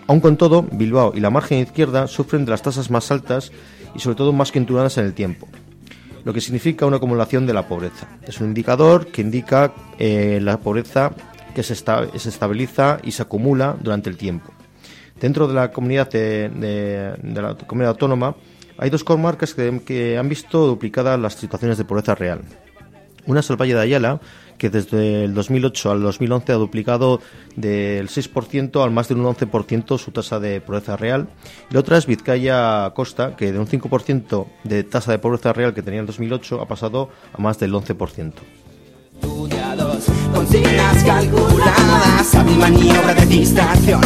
Aún con todo, Bilbao y la margen izquierda sufren de las tasas más altas y sobre todo más quinturadas en el tiempo, lo que significa una acumulación de la pobreza. Es un indicador que indica eh, la pobreza que se, se, estabiliza y se acumula durante el tiempo. Dentro de la comunidad, de la comunidad autónoma, hay dos comarcas que, han visto duplicadas las situaciones de pobreza real. Una es el Valle de Ayala, que desde el 2008 al 2011 ha duplicado del 6% al más de un 11% su tasa de pobreza real. Y la otra es Vizcaya Costa, que de un 5% de tasa de pobreza real que tenía en 2008 ha pasado a más del 11%. Calculadas, maniobra de distracción,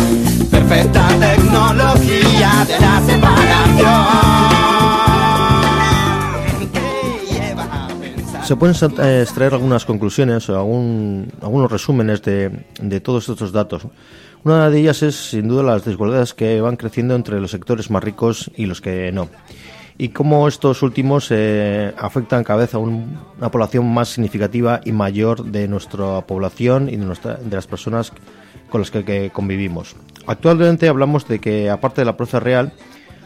perfecta tecnología de la separación. Se pueden eh, extraer algunas conclusiones o algunos resúmenes de, todos estos datos. Una de ellas es, sin duda, las desigualdades que van creciendo entre los sectores más ricos y los que no. Y cómo estos últimos eh, afectan cada vez a una población más significativa y mayor de nuestra población y de, de las personas con las que convivimos. Actualmente hablamos de que, aparte de la pobreza real,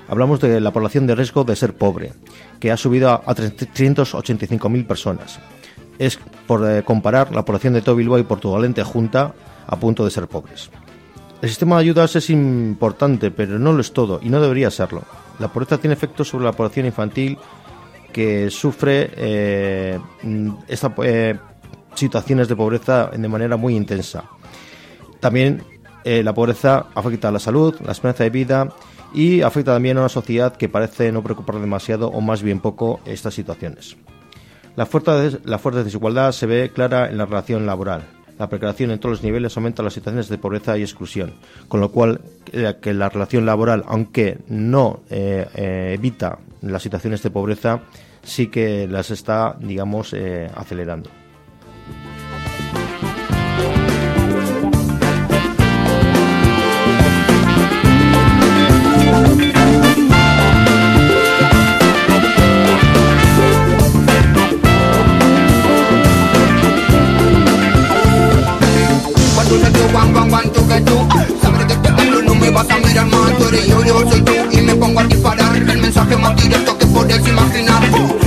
hablamos de la población de riesgo de ser pobre, que ha subido a 385.000 personas. Es por eh, comparar la población de todo Bilbao y Portugalente junta a punto de ser pobres. El sistema de ayudas es importante, pero no lo es todo y no debería serlo. La pobreza tiene efectos sobre la población infantil que sufre eh, estas eh, situaciones de pobreza de manera muy intensa. También la pobreza afecta a la salud, la esperanza de vida y afecta también a una sociedad que parece no preocupar demasiado o más bien poco estas situaciones. La fuerte, la fuerte desigualdad se ve clara en la relación laboral. La precarización en todos los niveles aumenta las situaciones de pobreza y exclusión, con lo cual eh, que la relación laboral, aunque no eh, eh, evita las situaciones de pobreza, sí que las está, digamos, acelerando. Que tú Sabré que te hablo, no me vas a mirar más Tú eres yo, yo soy tú. Y me pongo a disparar El mensaje más directo que puedes imaginar.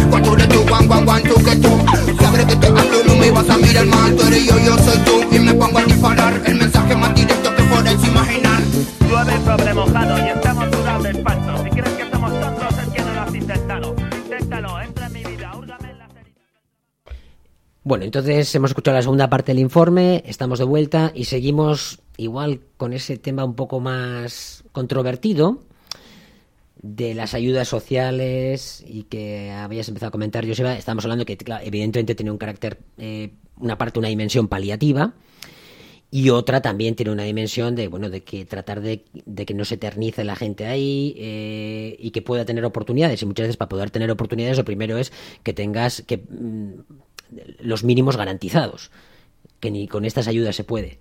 Cuando eres tú, guan, guan, guan, que tú. Sabré que te hablo, no me vas a mirar más Tú eres yo, yo soy tú. Y me pongo a disparar bueno, entonces hemos escuchado la segunda parte del informe, estamos de vuelta y seguimos igual con ese tema un poco más controvertido de las ayudas sociales y que habías empezado a comentar, Joseba, estamos hablando que evidentemente tiene un carácter, eh, una parte, una dimensión paliativa y otra también tiene una dimensión de, bueno, de que tratar de, que no se eternice la gente ahí eh, y que pueda tener oportunidades. Y muchas veces para poder tener oportunidades lo primero es que tengas que mm, los mínimos garantizados, que ni con estas ayudas se puede.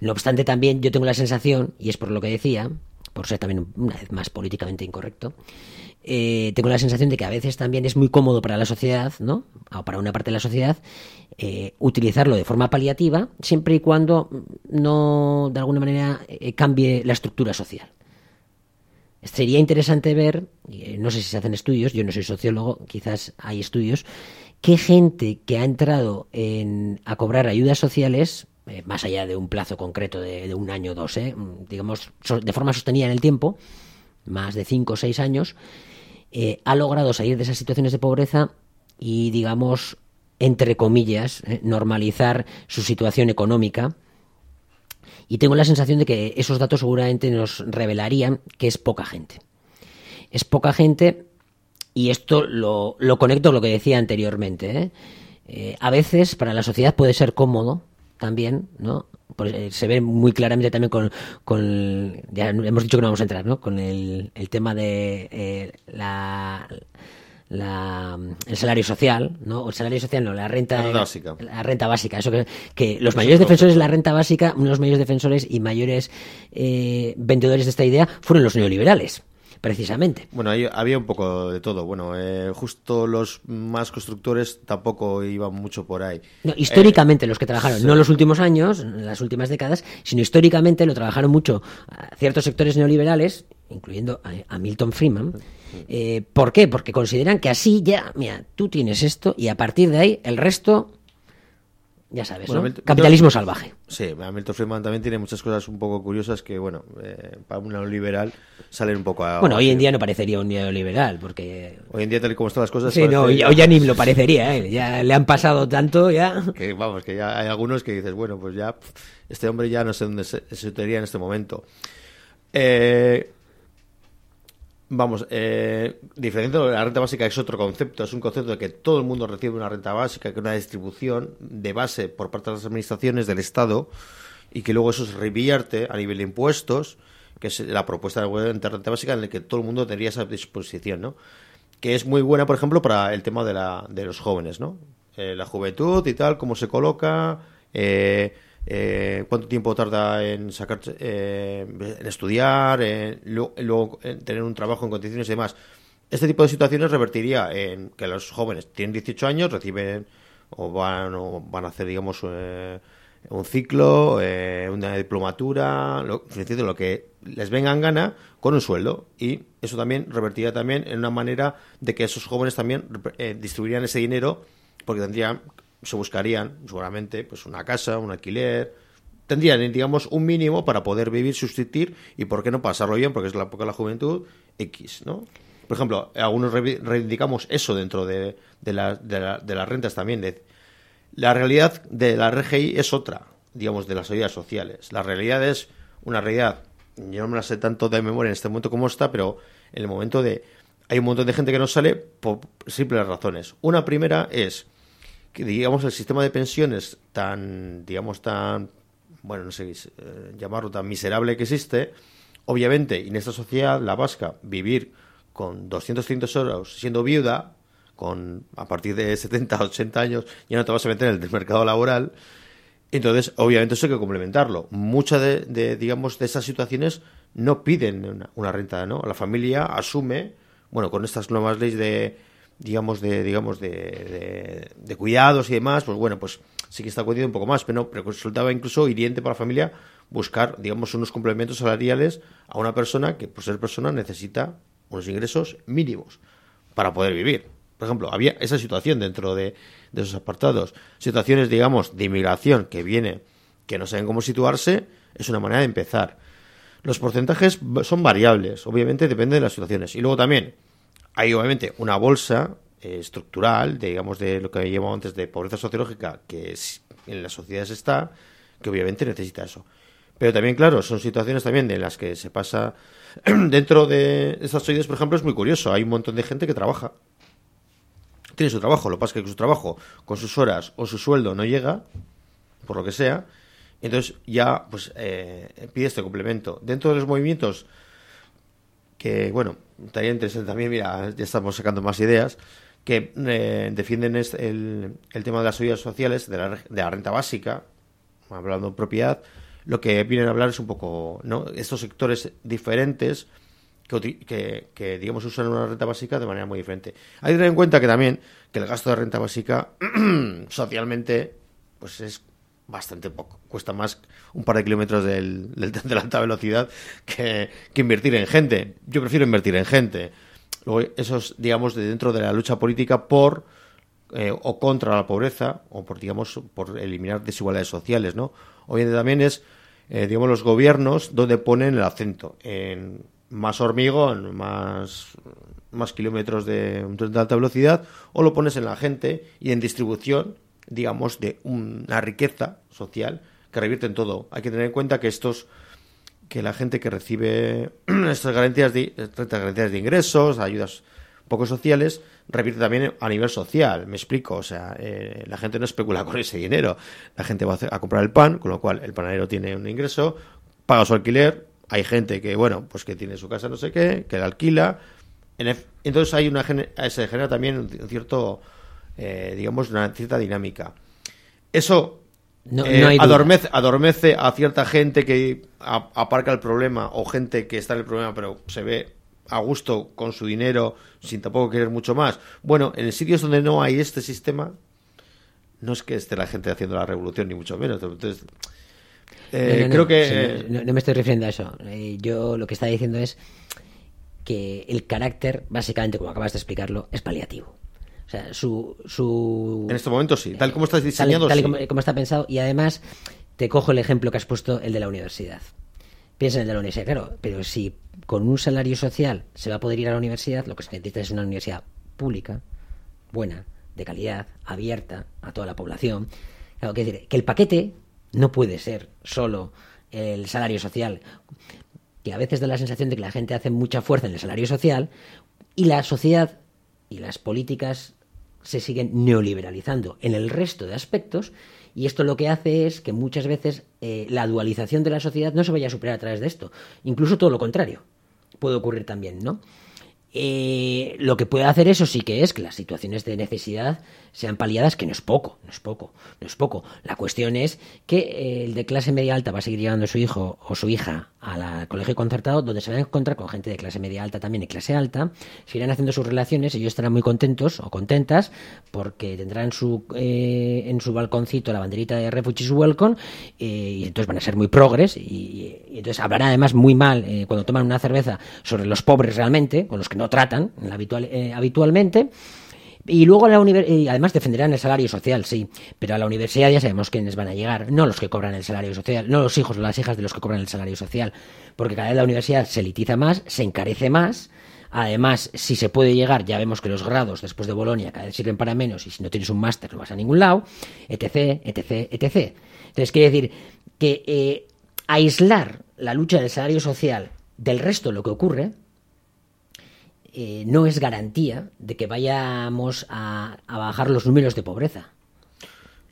No obstante, también yo tengo la sensación, y es por lo que decía, por ser también una vez más políticamente incorrecto, eh, tengo la sensación de que a veces también es muy cómodo para la sociedad, ¿no? O para una parte de la sociedad, eh, utilizarlo de forma paliativa, siempre y cuando no, de alguna manera, eh, cambie la estructura social. Sería interesante ver, no sé si se hacen estudios, yo no soy sociólogo, quizás hay estudios, qué gente que ha entrado en, a cobrar ayudas sociales eh, más allá de un plazo concreto de, un año o dos, eh, digamos, de forma sostenida en el tiempo, más de cinco o seis años, eh, ha logrado salir de esas situaciones de pobreza y, digamos, entre comillas, normalizar su situación económica. Y tengo la sensación de que esos datos seguramente nos revelarían que es poca gente. Es poca gente y esto lo, lo conecto con lo que decía anteriormente. ¿eh? Eh, a veces para la sociedad puede ser cómodo también, ¿no? Pues, eh, se ve muy claramente también con, con, ya hemos dicho que no vamos a entrar, ¿no? Con el, el tema de eh, la, la, el salario social, ¿no? O el salario social, no, la renta, La básica. La renta básica. Eso que, que los mayores defensores de la renta básica, uno de los mayores defensores y mayores eh, vendedores de esta idea fueron los neoliberales, precisamente. Bueno, ahí había un poco de todo. Bueno, eh, justo los más constructores tampoco iban mucho por ahí. No, históricamente los que trabajaron, no en los últimos años, las últimas décadas, sino históricamente lo trabajaron mucho a ciertos sectores neoliberales, incluyendo a, a Milton Friedman. Eh, ¿Por qué? Porque consideran que así ya, mira, tú tienes esto y a partir de ahí el resto, ya sabes, Bueno, ¿no? Milton- Capitalismo salvaje. Sí, Milton Friedman también tiene muchas cosas un poco curiosas que, bueno, eh, para un neoliberal salen un poco a... Bueno, hoy en día no parecería un neoliberal, porque... Hoy en día, tal y como están las cosas... Sí, no, parece- ya, hoy ya ni lo parecería, ¿eh? Ya le han pasado tanto, ya... que vamos, que ya hay algunos que dices, bueno, pues ya este hombre ya no sé dónde se, se en este momento. Eh, vamos, eh, diferente de la renta básica es otro concepto, es un concepto de que todo el mundo recibe una renta básica, que una distribución de base por parte de las administraciones del Estado y que luego eso se revierte a nivel de impuestos, que es la propuesta de la renta básica en la que todo el mundo tendría esa disposición, ¿no? que es muy buena, por ejemplo, para el tema de, la, de los jóvenes, ¿no? Eh, la juventud y tal, cómo se coloca, eh, eh, cuánto tiempo tarda en sacar, eh, en estudiar, luego en tener un trabajo en condiciones y demás. Este tipo de situaciones revertiría en que los jóvenes tienen 18 años, reciben o van, o van a hacer, digamos, eh, un ciclo, eh, una diplomatura, lo, lo que les venga en gana con un sueldo. Y eso también revertiría también en una manera de que esos jóvenes también eh, distribuirían ese dinero porque tendrían, se buscarían seguramente pues una casa, un alquiler, tendrían, digamos, un mínimo para poder vivir, subsistir y por qué no pasarlo bien, porque es la época de la juventud, X, ¿no? Por ejemplo, algunos reivindicamos eso dentro de, de, la- de la- de las rentas también. la realidad de la RGI es otra, digamos, de las ayudas sociales. La realidad es una realidad, yo no me la sé tanto de memoria en este momento como está, pero en el momento de... Hay un montón de gente que no sale por simples razones. Una primera es digamos, el sistema de pensiones tan, digamos, tan, bueno, no sé eh, llamarlo tan miserable que existe, obviamente, en esta sociedad, la vasca, vivir con 200, 300 euros siendo viuda, con a partir de 70, 80 años, ya no te vas a meter en el mercado laboral. Entonces, obviamente, eso hay que complementarlo. Muchas de, de, digamos, de esas situaciones no piden una, una renta, ¿no? La familia asume, bueno, con estas nuevas leyes de, digamos, de, digamos, de, de, cuidados y demás, pues bueno, pues sí que está cuidando un poco más, pero no, pero resultaba incluso hiriente para la familia buscar, digamos, unos complementos salariales a una persona que, por ser persona, necesita unos ingresos mínimos para poder vivir. Por ejemplo, había esa situación dentro de, de esos apartados. Situaciones, digamos, de inmigración que viene, que no saben cómo situarse, es una manera de empezar. Los porcentajes son variables, obviamente depende de las situaciones. Y luego también hay, obviamente, una bolsa eh, estructural, de, digamos, de lo que llamamos antes de pobreza sociológica, que en las sociedades está, que obviamente necesita eso. Pero también, claro, son situaciones también de las que se pasa dentro de estas sociedades, por ejemplo, es muy curioso. Hay un montón de gente que trabaja tiene su trabajo, lo que pasa es que su trabajo con sus horas o su sueldo no llega, por lo que sea, entonces ya pues eh, pide este complemento. Dentro de los movimientos que, bueno, estaría interesante también, mira, ya estamos sacando más ideas, que eh, defienden el, el tema de las ayudas sociales, de la, de la renta básica, hablando de propiedad, lo que vienen a hablar es un poco, ¿no? Estos sectores diferentes que, que, que, digamos, usan una renta básica de manera muy diferente. Hay que tener en cuenta que también que el gasto de renta básica socialmente pues es bastante poco. Cuesta más un par de kilómetros del, tren de la alta velocidad que, que invertir en gente. Yo prefiero invertir en gente. Luego, eso es, digamos, de dentro de la lucha política por eh, o contra la pobreza o por, digamos, por eliminar desigualdades sociales, ¿no? Obviamente también es, eh, digamos, los gobiernos donde ponen el acento en más hormigón, más, más kilómetros de un tren de alta velocidad, o lo pones en la gente y en distribución, digamos, de una riqueza social que revierte en todo. Hay que tener en cuenta que estos que la gente que recibe estas garantías de, garantías de ingresos, ayudas pocos sociales, revierte también a nivel social. Me explico, o sea, eh, la gente no especula con ese dinero. La gente va a, comprar el pan, con lo cual el panadero tiene un ingreso, paga su alquiler. Hay gente que, bueno, pues que tiene su casa no sé qué, que la alquila. En entonces hay una se genera también un cierto, eh, digamos, una cierta dinámica. Eso No, eh, no hay adormece, adormece a cierta gente que a- aparca el problema o gente que está en el problema pero se ve a gusto con su dinero sin tampoco querer mucho más. Bueno, en sitios donde no hay este sistema, no es que esté la gente haciendo la revolución ni mucho menos. Entonces, eh, No, creo que sí, no, me estoy refiriendo a eso. Yo lo que está diciendo es que el carácter, básicamente, como acabas de explicarlo, es paliativo. O sea, su... su en este momento sí, tal como estás tal, diseñado, tal sí. como, como está pensado, y además te cojo el ejemplo que has puesto, el de la universidad. Piensa en el de la universidad, claro, pero si con un salario social se va a poder ir a la universidad, lo que se necesita es una universidad pública, buena, de calidad, abierta a toda la población. Claro, que decir, que el paquete no puede ser solo el salario social, que a veces da la sensación de que la gente hace mucha fuerza en el salario social y la sociedad y las políticas se siguen neoliberalizando en el resto de aspectos y esto lo que hace es que muchas veces eh, la dualización de la sociedad no se vaya a superar a través de esto. Incluso todo lo contrario puede ocurrir también, ¿no? Eh, lo que puede hacer eso sí que es que las situaciones de necesidad sean paliadas, que no es poco, no es poco, no es poco. La cuestión es que eh, el de clase media alta va a seguir llevando a su hijo o su hija al colegio concertado, donde se va a encontrar con gente de clase media alta también y clase alta, seguirán haciendo sus relaciones, ellos estarán muy contentos o contentas porque tendrán su, eh, en su balconcito la banderita de Refugees Welcome eh, y entonces van a ser muy progres y, entonces hablarán además muy mal eh, cuando toman una cerveza sobre los pobres realmente, con los que no tratan habitual, habitualmente. Y luego a la univer- y además defenderán el salario social, sí, pero a la universidad ya sabemos quiénes van a llegar, no los que cobran el salario social, no los hijos o las hijas de los que cobran el salario social, porque cada vez la universidad se elitiza más, se encarece más, además si se puede llegar, ya vemos que los grados después de Bolonia cada vez sirven para menos y si no tienes un máster no vas a ningún lado, etc, etc, etc. Entonces quiere decir que eh, aislar la lucha del salario social del resto de lo que ocurre, eh, no es garantía de que vayamos a, a bajar los números de pobreza.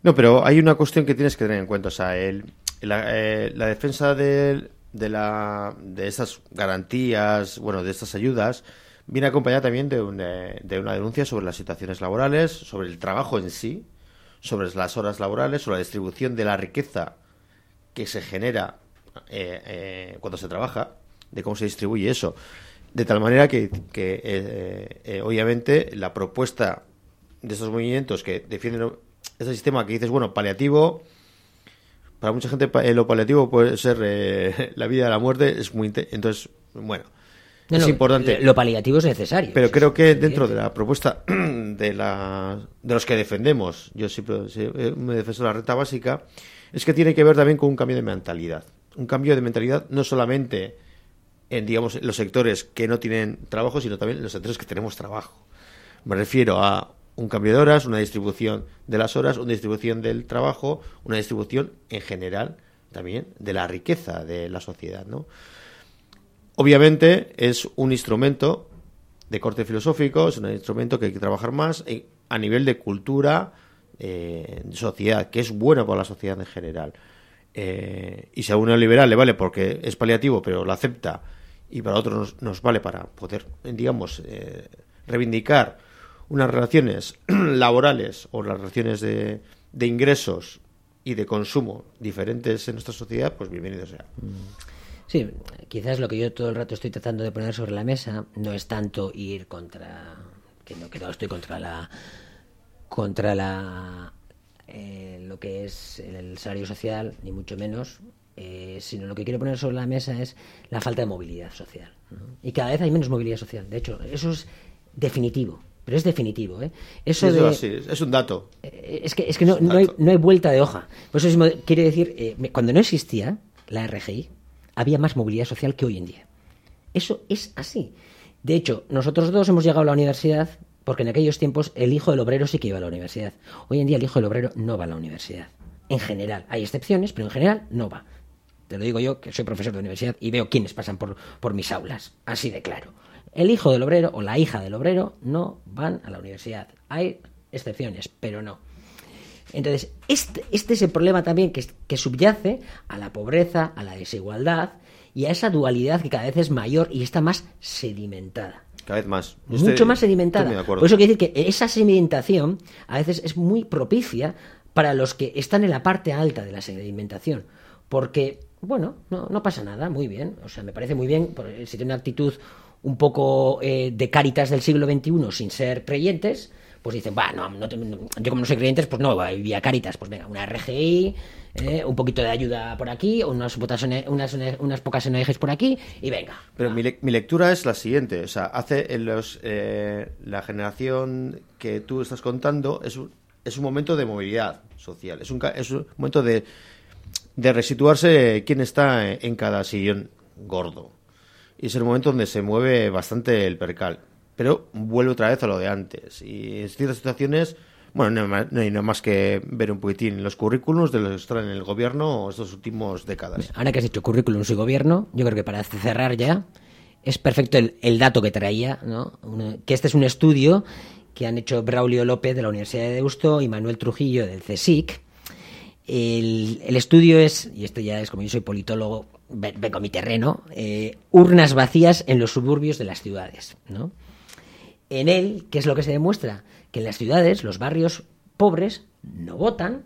No, pero hay una cuestión que tienes que tener en cuenta. O sea, el, la, eh, la defensa de, de, la, de garantías, bueno, de estas ayudas, viene acompañada también de, un, eh, de una denuncia sobre las situaciones laborales, sobre el trabajo en sí, sobre las horas laborales, sobre la distribución de la riqueza que se genera eh, eh, cuando se trabaja, de cómo se distribuye eso. De tal manera que, que eh, eh, obviamente, la propuesta de estos movimientos que defienden este sistema que dices, bueno, paliativo, para mucha gente eh, lo paliativo puede ser eh, la vida y la muerte, es muy... Entonces, bueno, No, es no, importante. Lo paliativo es necesario. Pero creo que dentro de la propuesta de, la, de los que defendemos, yo siempre eh, me defenso de la renta básica, es que tiene que ver también con un cambio de mentalidad. Un cambio de mentalidad no solamente en digamos los sectores que no tienen trabajo, sino también en los sectores que tenemos trabajo. Me refiero a un cambio de horas, una distribución de las horas, una distribución del trabajo, una distribución en general también de la riqueza de la sociedad, ¿no? Obviamente es un instrumento de corte filosófico, es un instrumento que hay que trabajar más eh, a nivel de cultura, eh, sociedad, que es bueno para la sociedad en general. Eh, y si a uno liberal le vale porque es paliativo, pero lo acepta, y para otros nos, nos vale para poder, digamos, eh, reivindicar unas relaciones laborales o las relaciones de, de ingresos y de consumo diferentes en nuestra sociedad, pues bienvenido sea. Sí, quizás lo que yo todo el rato estoy tratando de poner sobre la mesa no es tanto ir contra que no, que no estoy contra la contra la eh, lo que es el salario social ni mucho menos eh, sino lo que quiero poner sobre la mesa es la falta de movilidad social ¿no? y cada vez hay menos movilidad social de hecho eso es definitivo pero es definitivo ¿eh? eso de, así, es un dato. eh, Es que, es que no, no, hay, no hay vuelta de hoja. Por eso mismo quiere decir, eh, cuando no existía la RGI, había más movilidad social que hoy en día. Eso es así. De hecho, nosotros dos hemos llegado a la universidad porque en aquellos tiempos el hijo del obrero sí que iba a la universidad. Hoy en día el hijo del obrero no va a la universidad. En general. Hay excepciones, pero en general no va. Te lo digo yo, que soy profesor de universidad y veo quiénes pasan por, por mis aulas. Así de claro. El hijo del obrero o la hija del obrero no van a la universidad. Hay excepciones, pero no. Entonces, este, este es el problema también que, que subyace a la pobreza, a la desigualdad y a esa dualidad que cada vez es mayor y está más sedimentada. Cada vez más. Yo Mucho estoy- más sedimentada. de. Por eso quiere decir que esa sedimentación a veces es muy propicia para los que están en la parte alta de la sedimentación. Porque, bueno, no, no pasa nada, muy bien. O sea, me parece muy bien si tiene una actitud un poco eh, de cáritas del siglo XXI sin ser creyentes, pues dicen, va, no, no yo como no soy creyentes, pues no, voy a Caritas, pues venga, una RGI, eh, un poquito de ayuda por aquí, unas, unas, unas pocas ONGs por aquí, y venga. Pero mi, le- mi lectura es la siguiente, o sea, hace en los, eh, la generación que tú estás contando es un, es un momento de movilidad social, es un, es un momento de, de resituarse quién está en cada sillón gordo. Y es el momento donde se mueve bastante el percal. Pero vuelve otra vez a lo de antes. Y en ciertas situaciones, bueno, no hay nada más que ver un poquitín los currículums de los que están en el gobierno estos últimos décadas. Ahora que has dicho currículum y gobierno, yo creo que para cerrar ya, es perfecto el, dato que traía, ¿no? Que este es un estudio que han hecho Braulio López de la Universidad de Deusto y Manuel Trujillo del CSIC. El, estudio es, y esto ya es como yo soy politólogo, ve- vengo a mi terreno, eh, urnas vacías en los suburbios de las ciudades, ¿no? En él, ¿qué es lo que se demuestra? Que en las ciudades, los barrios pobres no votan,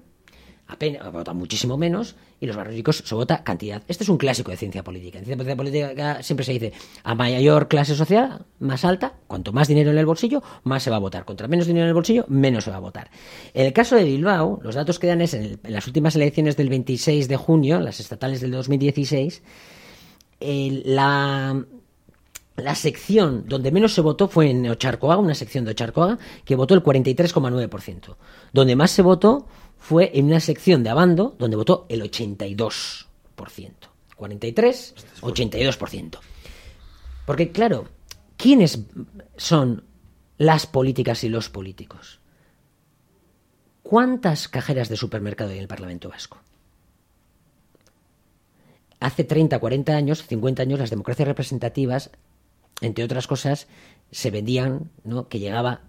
apenas votan muchísimo menos, y los barrios ricos se vota cantidad. Esto es un clásico de ciencia política. En ciencia política siempre se dice, a mayor clase social, más alta, cuanto más dinero en el bolsillo, más se va a votar. Contra menos dinero en el bolsillo, menos se va a votar. En el caso de Bilbao, los datos que dan es en, las últimas elecciones del 26 de junio, las estatales del 2016, el- la, la sección donde menos se votó fue en Ocharcoaga, una sección de Ocharcoaga, que votó el 43,9%. Donde más se votó fue en una sección de Abando, donde votó el 82%. 43, 82%. Porque, claro, ¿quiénes son las políticas y los políticos? ¿Cuántas cajeras de supermercado hay en el Parlamento Vasco? hace 30, 40 años, 50 años, las democracias representativas, entre otras cosas, se vendían, ¿no? que llegaba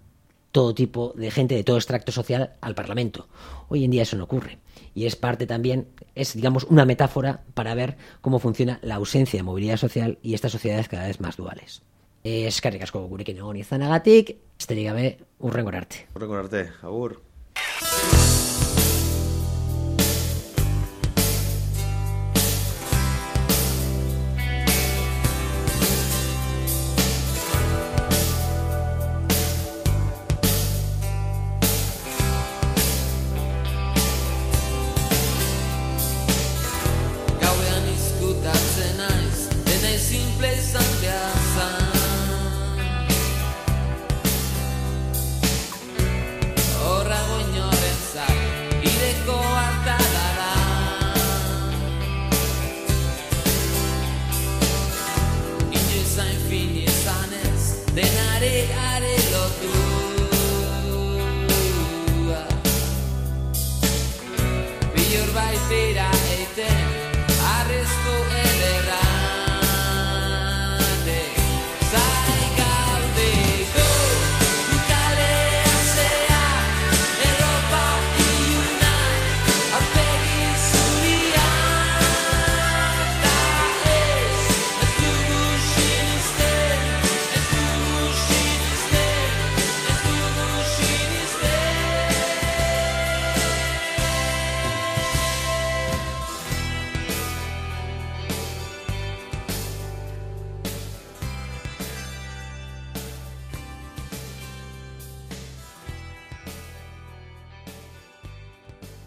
todo tipo de gente de todo extracto social al Parlamento. Hoy en día eso no ocurre. Y es parte también, es digamos una metáfora para ver cómo funciona la ausencia de movilidad social y estas sociedades cada vez más duales. Eskarrik asko gurekin egon izanagatik, esterik gabe urrengorarte. Recordarte, Agur.